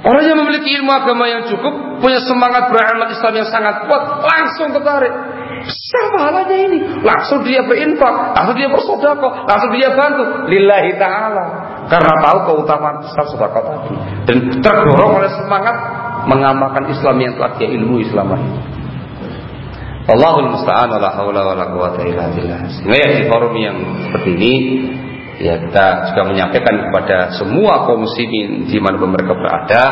Orang yang memiliki ilmu agama yang cukup Punya semangat beramal Islam yang sangat kuat Langsung tertarik Besar pahalanya ini. Langsung dia berinfak Langsung dia bersodakoh Langsung dia bantu. Lillahi ta'ala. Karena tahu keutamaan besar sodakoh tadi. Dan terdorong oleh semangat Mengamalkan Islam yang telah dia ilmu Islam ini Allahul musta'an wala haula wala quwata illa billah. Sehingga ya di forum yang seperti ini ya kita juga menyampaikan kepada semua kaum muslimin di mana mereka berada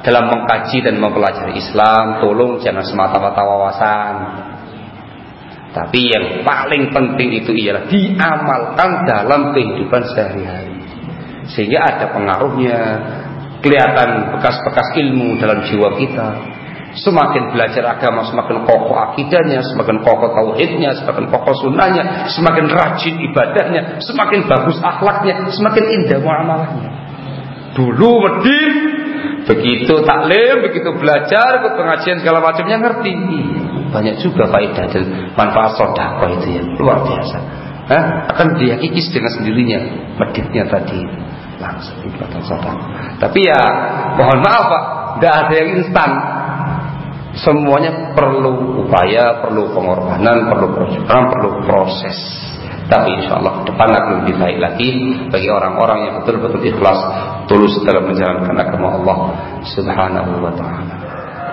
dalam mengkaji dan mempelajari Islam, tolong jangan semata-mata wawasan. Tapi yang paling penting itu ialah diamalkan dalam kehidupan sehari-hari. Sehingga ada pengaruhnya, kelihatan bekas-bekas ilmu dalam jiwa kita, Semakin belajar agama, semakin kokoh akidahnya, semakin kokoh tauhidnya, semakin kokoh sunnahnya, semakin rajin ibadahnya, semakin bagus akhlaknya, semakin indah muamalahnya. Dulu medit, begitu taklim, begitu belajar, ikut pengajian segala macamnya ngerti. Banyak juga faedah dan manfaat sodako itu ya, luar biasa. Hah? Akan dia kikis dengan sendirinya, meditnya tadi langsung ibadah sodako. Tapi ya, mohon maaf pak, tidak ada yang instan Semuanya perlu upaya, perlu pengorbanan, perlu perjuangan, perlu proses. Tapi insya Allah depan akan lebih baik lagi bagi orang-orang yang betul-betul ikhlas, tulus dalam menjalankan agama Allah Subhanahu wa taala.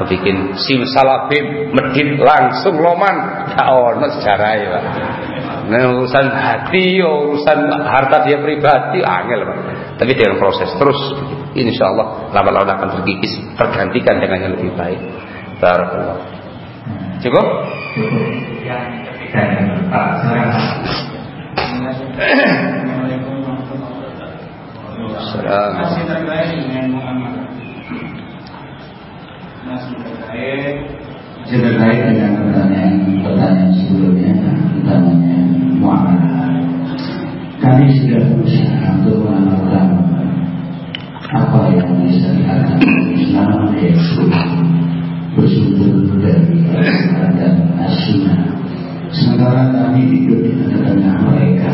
Bikin sim salabim medit langsung loman, ya ono sejarah ya. Nah, urusan hati, urusan harta dia pribadi, angel Pak. Tapi dengan proses terus, insya Allah lama-lama akan terkikis, tergantikan dengan yang lebih baik. Barakallah. Cukup? Yang ketiga dan keempat, Salam. Masih terkait dengan Muhammad. Masih terkait Masih terkait dengan pertanyaan pertanyaan sebelumnya, utamanya muamalah. Kami sudah berusaha untuk mengamalkan apa yang disyariatkan Islam yaitu bersumber dari dan As-Sunnah. Sementara kami hidup di tengah-tengah mereka,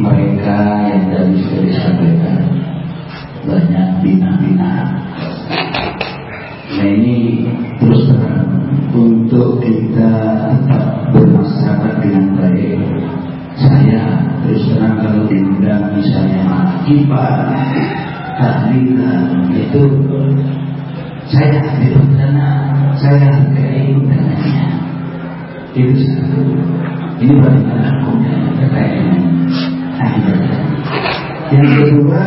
mereka yang tadi sudah disampaikan banyak bina-bina. Nah ini terus terang untuk kita tetap bermasyarakat dengan baik. Saya terus terang kalau diundang misalnya akibat tahlilan itu saya ambil dana, saya hargai undangannya. Itu satu. Ini bagaimana hukumnya terkait dengan. Yang kedua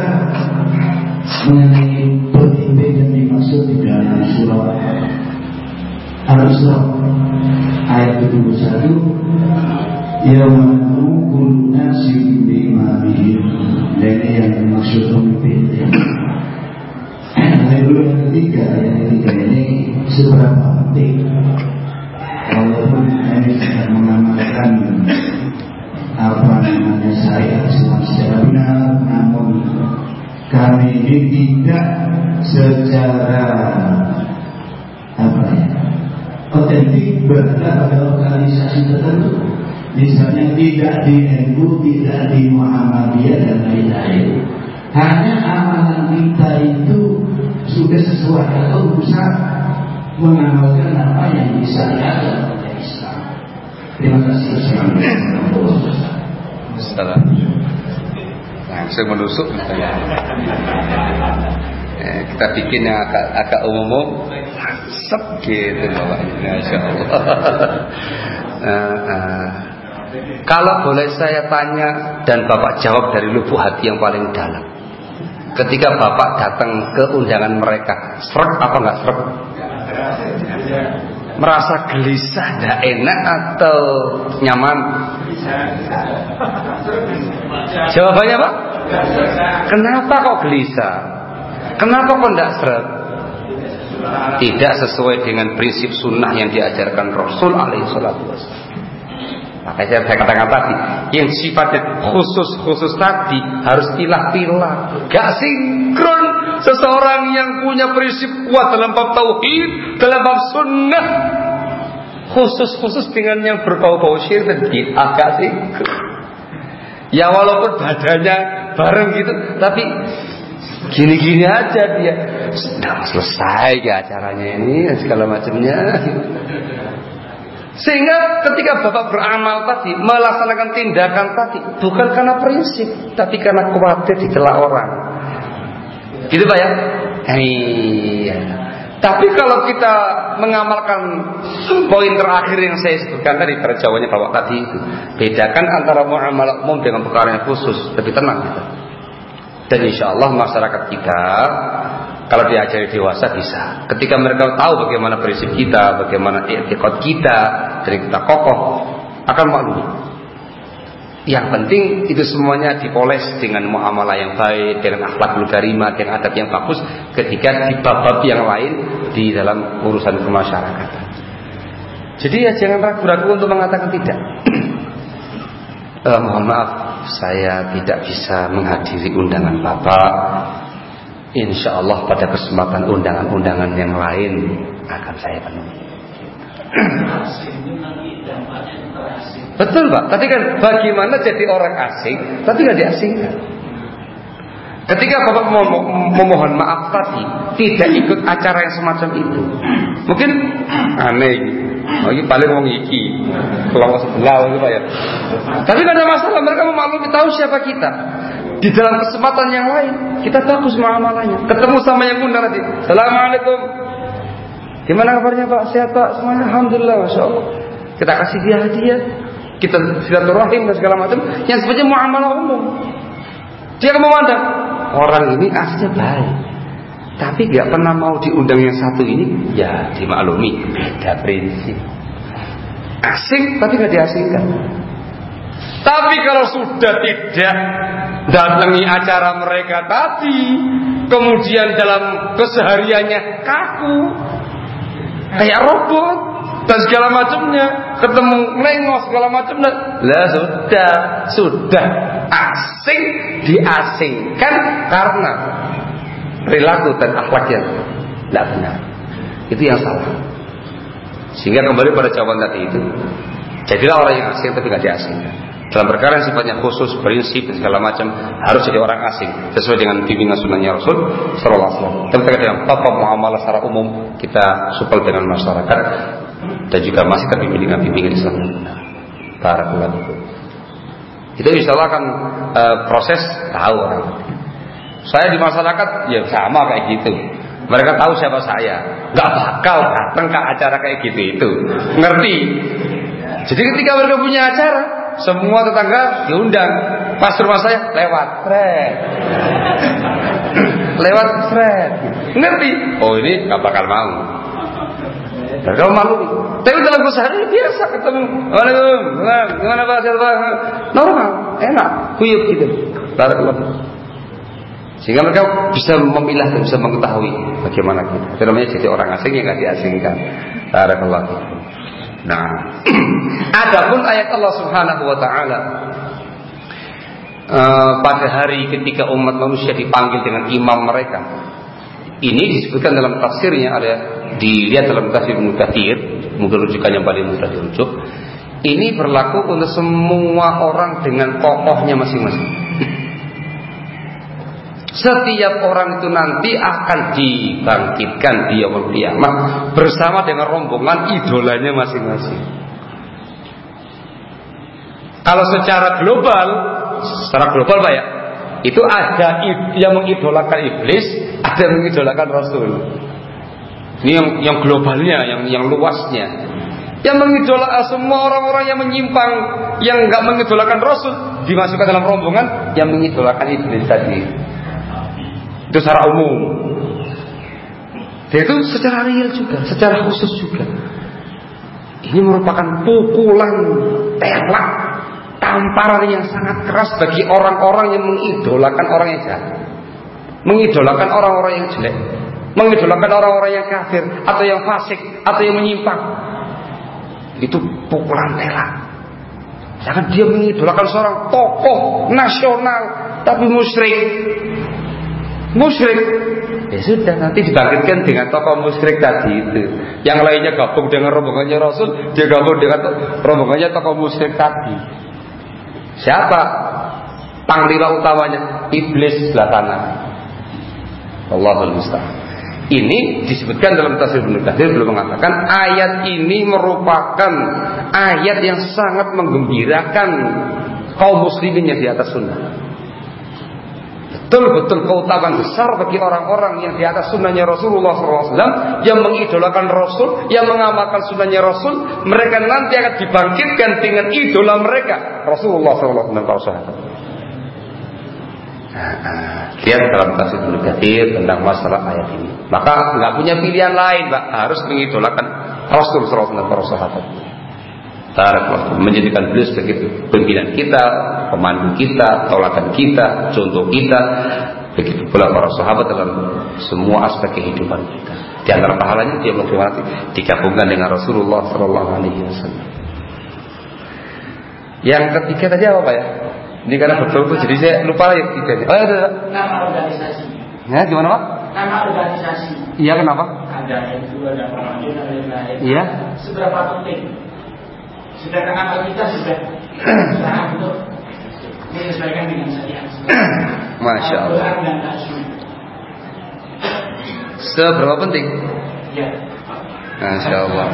mengenai pemimpin yang dimaksud di dalam surah Al-Isra ayat 21 Yawmanu kullu nasi bimamihim Dan ini yang dimaksud pemimpin ketiga Yang ketiga ini seberapa penting? Walaupun ini tidak mengamalkan Apa namanya saya Semua secara benar Namun kami ini tidak secara apa ya otentik berada pada organisasi tertentu. Misalnya tidak di NU, tidak di Muhammadiyah dan lain-lain. Hanya amalan kita itu sudah sesuai atau bisa mengamalkan apa yang disyariatkan oleh Islam. Terima kasih. Assalamualaikum. Salam. Langsung menusuk misalnya. Eh, kita bikin yang agak, agak umum, sep gitu bawahnya, Masya Allah. Eh, eh. Kalau boleh saya tanya dan Bapak jawab dari lubuk hati yang paling dalam. Ketika Bapak datang ke undangan mereka, serak apa enggak serak? Merasa gelisah, tidak enak atau nyaman? Jawabannya Pak? Kenapa kok gelisah? Kenapa kok tidak seret? Tidak sesuai dengan prinsip sunnah yang diajarkan Rasul alaihi salatu Makanya saya, katakan tadi, yang sifatnya khusus-khusus tadi harus pilah-pilah. Gak sinkron seseorang yang punya prinsip kuat dalam bab tauhid, dalam bab sunnah. Khusus-khusus dengan yang berbau-bau syirik dan bid'ah gak sinkron. Ya walaupun badannya bareng gitu, tapi gini-gini aja dia. Sudah selesai ya acaranya ini segala macamnya. Sehingga ketika Bapak beramal tadi, melaksanakan tindakan tadi, bukan karena prinsip, tapi karena khawatir dicela orang. Gitu Pak ya? Iya. Tapi kalau kita mengamalkan poin terakhir yang saya sebutkan tadi pada jawabannya Bapak tadi itu, bedakan antara muamalah umum dengan perkara yang khusus, lebih tenang kita. Dan insya Allah masyarakat kita kalau diajari dewasa bisa. Ketika mereka tahu bagaimana prinsip kita, bagaimana etikot kita, dan kita kokoh, akan maklum. Yang penting itu semuanya dipoles dengan muamalah yang baik, dengan akhlak karimah, dengan adab yang bagus ketika di bab-bab yang lain di dalam urusan kemasyarakatan. Jadi ya jangan ragu-ragu untuk mengatakan tidak. eh, mohon maaf, saya tidak bisa menghadiri undangan Bapak. Insya Allah pada kesempatan undangan-undangan yang lain akan saya penuhi. Betul Pak, tadi kan bagaimana jadi orang asing tapi nggak diasingkan. Ketika Bapak memohon maaf tadi tidak ikut acara yang semacam itu, mungkin aneh. Oh, ini paling mau iki, kelompok sebelah gitu Pak ya. Tapi nggak ada masalah, mereka memaklumi tahu siapa kita. Di dalam kesempatan yang lain, kita bagus muamalahnya. Ketemu sama yang undang nanti. Assalamualaikum. Gimana kabarnya Pak? Sehat Pak? Semuanya Alhamdulillah, Masya Allah. Kita kasih dia hadiah kita silaturahim dan segala macam yang sebenarnya muamalah umum. Dia memandang orang ini aslinya baik, tapi nggak pernah mau diundang yang satu ini, ya dimaklumi beda prinsip. Asing tapi nggak diasingkan. Tapi kalau sudah tidak datangi acara mereka tadi, kemudian dalam kesehariannya kaku, kayak robot, dan segala macamnya. Ketemu lengos segala macamnya. Lah sudah. Sudah. Asing diasingkan karena perilaku dan akhlak yang tidak benar. Itu yang salah. Sehingga kembali pada jawaban tadi itu. Jadilah orang yang asing tapi tidak diasingkan dalam perkara yang sifatnya khusus, prinsip dan segala macam harus jadi orang asing sesuai dengan bimbingan sunnahnya Rasul Sallallahu Alaihi Wasallam. Terkait dengan muamalah secara umum kita supel dengan masyarakat dan juga masih bimbingan-bimbingan Islam yang benar. Barakallahu Itu insya Allah akan e, proses tahu orang. Saya di masyarakat ya sama kayak gitu. Mereka tahu siapa saya. Gak bakal datang ke acara kayak gitu itu. Ngerti? Jadi ketika mereka punya acara, semua tetangga diundang. Pas rumah saya lewat, fred. lewat fred. Ngerti? Oh ini gak bakal mau. Dan kamu malu. Tapi dalam keseharian biasa ketemu. Waalaikumsalam. Gimana Pak? Siapa? Normal, enak, kuyup gitu. Barakallah. Sehingga mereka bisa memilah dan bisa mengetahui bagaimana kita. Itu namanya jadi orang asing yang nggak diasingkan. Barakallah. Nah, adapun ayat Allah Subhanahu wa taala uh, pada hari ketika umat manusia dipanggil dengan imam mereka. Ini disebutkan dalam tafsirnya ada dilihat dalam tafsir Ibnu Katsir, mungkin rujukan yang paling mudah dirujuk. Ini berlaku untuk semua orang dengan tokohnya masing-masing. Setiap orang itu nanti akan dibangkitkan di yaumul kiamat bersama dengan rombongan idolanya masing-masing. Kalau secara global, secara global Pak ya, itu ada yang mengidolakan iblis, ada yang mengidolakan Rasul. Ini yang yang globalnya, yang yang luasnya. Yang mengidolakan semua orang-orang yang menyimpang, yang nggak mengidolakan Rasul dimasukkan dalam rombongan yang mengidolakan iblis tadi. Itu secara umum. Itu secara real juga, secara khusus juga. Ini merupakan pukulan telak, tamparan yang sangat keras bagi orang-orang yang mengidolakan orang yang jahat. Mengidolakan orang-orang yang jelek mengidolakan orang-orang yang kafir atau yang fasik atau yang menyimpang itu pukulan tela jangan dia mengidolakan seorang tokoh nasional tapi musyrik musyrik. Ya sudah nanti dibangkitkan dengan tokoh musyrik tadi itu. Yang lainnya gabung dengan rombongannya Rasul dia gabung dengan rombongannya tokoh musyrik tadi. Siapa? Panglima utamanya iblis kanan Allahul musta'an. Ini disebutkan dalam tafsir Ibnu Katsir belum mengatakan ayat ini merupakan ayat yang sangat menggembirakan kaum muslimin yang di atas sunnah. Betul-betul keutamaan besar bagi orang-orang yang di atas sunnahnya Rasulullah SAW yang mengidolakan Rasul, yang mengamalkan sunnahnya Rasul, mereka nanti akan dibangkitkan dengan idola mereka Rasulullah SAW dan para sahabat. Nah, lihat dalam tafsir Ibnu tentang masalah ayat ini. Maka nggak punya pilihan lain, Pak. Harus mengidolakan Rasul SAW dan para sahabat. Barakallahu menjadikan beliau sebagai pimpinan kita, pemandu kita, tolakan kita, contoh kita. Begitu pula para sahabat dalam semua aspek kehidupan kita. Di antara pahalanya dia mati digabungkan dengan Rasulullah Shallallahu Alaihi Wasallam. Yang ketiga tadi apa Pak ya? Ini karena betul tuh jadi saya lupa ketiganya. Oh ya, ada. Nama organisasi. Ya, gimana Pak? Nama organisasi. Iya, kenapa? Ada itu, ada pemandu, dan lain-lain. Iya. Seberapa penting? Sedangkan amal kita sudah berusaha untuk menyesuaikan dengan syariat. Masya Allah. Dan. Seberapa penting? Ya. Masya Allah.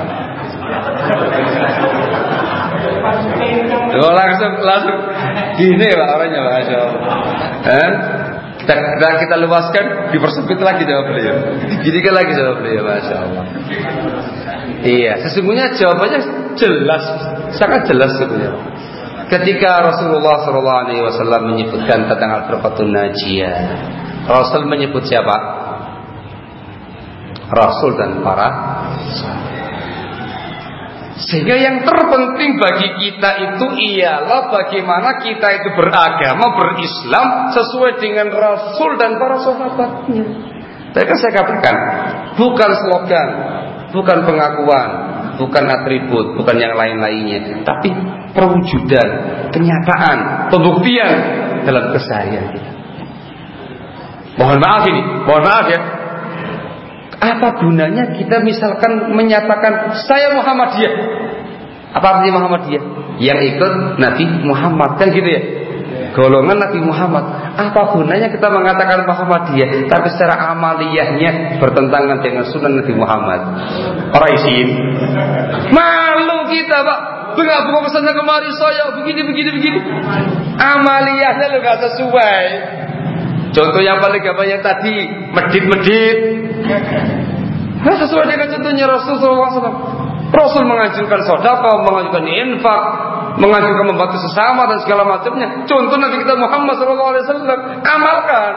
Oh, langsung langsung gini pak orangnya Masya Allah. Eh? Kita, kita, kita luaskan dipersempit lagi jawab beliau. Diginikan lagi jawab beliau Masya Allah. Iya, sesungguhnya jawabannya jelas, sangat jelas sebenarnya. Ketika Rasulullah SAW menyebutkan tentang al-firqatun najiyah, Rasul menyebut siapa? Rasul dan para. Sehingga yang terpenting bagi kita itu ialah bagaimana kita itu beragama, berislam sesuai dengan Rasul dan para sahabatnya. Tadi kan saya katakan, bukan slogan, bukan pengakuan, bukan atribut, bukan yang lain-lainnya, tapi perwujudan, kenyataan, pembuktian dalam keseharian kita. Mohon maaf ini, mohon maaf ya. Apa gunanya kita misalkan menyatakan saya Muhammadiyah? Apa artinya Muhammadiyah? Yang ikut Nabi Muhammad kan gitu ya? Golongan Nabi Muhammad. Apa gunanya kita mengatakan Muhammadiyah, tapi secara amaliyahnya bertentangan dengan sunnah Nabi Muhammad? Orang isin. Malu kita pak. Enggak buka pesannya kemari saya begini begini begini. Amaliyahnya lo gak sesuai. Contoh yang paling gampang yang tadi medit-medit. Nah, sesuai dengan contohnya Rasulullah SAW. Rasul mengajukan sodako, mengajukan infak, mengajukan membantu sesama dan segala macamnya. Contoh Nabi kita Muhammad SAW amalkan.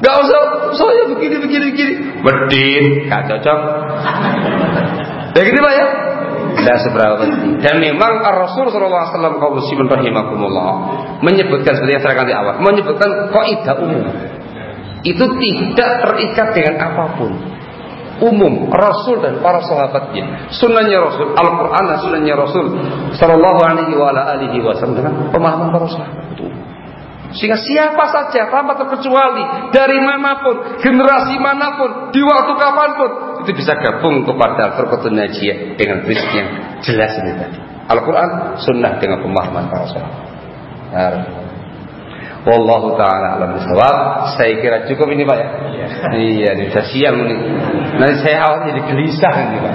Gak usah saya begini begini begini. Medit, gak cocok. Ya gitu pak ya. Tidak seberapa penting. Dan memang Rasul kaum muslimin rahimakumullah menyebutkan seperti yang saya katakan di awal, menyebutkan kaidah umum. Itu tidak terikat dengan apa pun. Umum Rasul dan para sahabatnya, sunnahnya Rasul, Al-Quran dan sunnahnya Rasul, Sallallahu Alaihi wa alihi Wasallam dengan pemahaman para sahabat itu. Sehingga siapa saja tanpa terkecuali dari mana pun, generasi mana pun, di waktu kapan pun itu bisa gabung kepada Firqatun Najiyah dengan prinsip yang jelas ini tadi. Al-Quran, sunnah dengan pemahaman para sahabat. Nah, Wallahu taala alam bisawab. Saya kira cukup ini Pak ya. Iya, ini sudah siang ini. Nanti saya awal jadi gelisah ini Pak.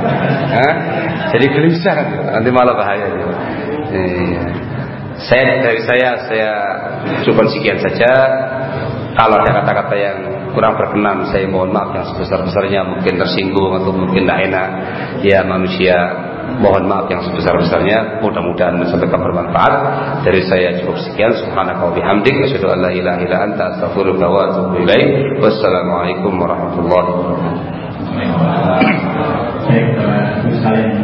Hah? Jadi gelisah ini, Pak. Nanti malah bahaya ini. Pak. Iya. Saya dari saya saya cukup sekian saja. Kalau ada kata-kata yang kurang berkenan, saya mohon maaf yang sebesar-besarnya mungkin tersinggung atau mungkin tidak enak. Ya manusia mohon maaf yang sebesar-besarnya. Mudah-mudahan menyampaikan bermanfaat. Dari saya cukup sekian. Subhanaka wa bihamdik asyhadu an la ilaha illa anta astaghfiruka wa atubu ilaik. Wassalamualaikum warahmatullahi wabarakatuh.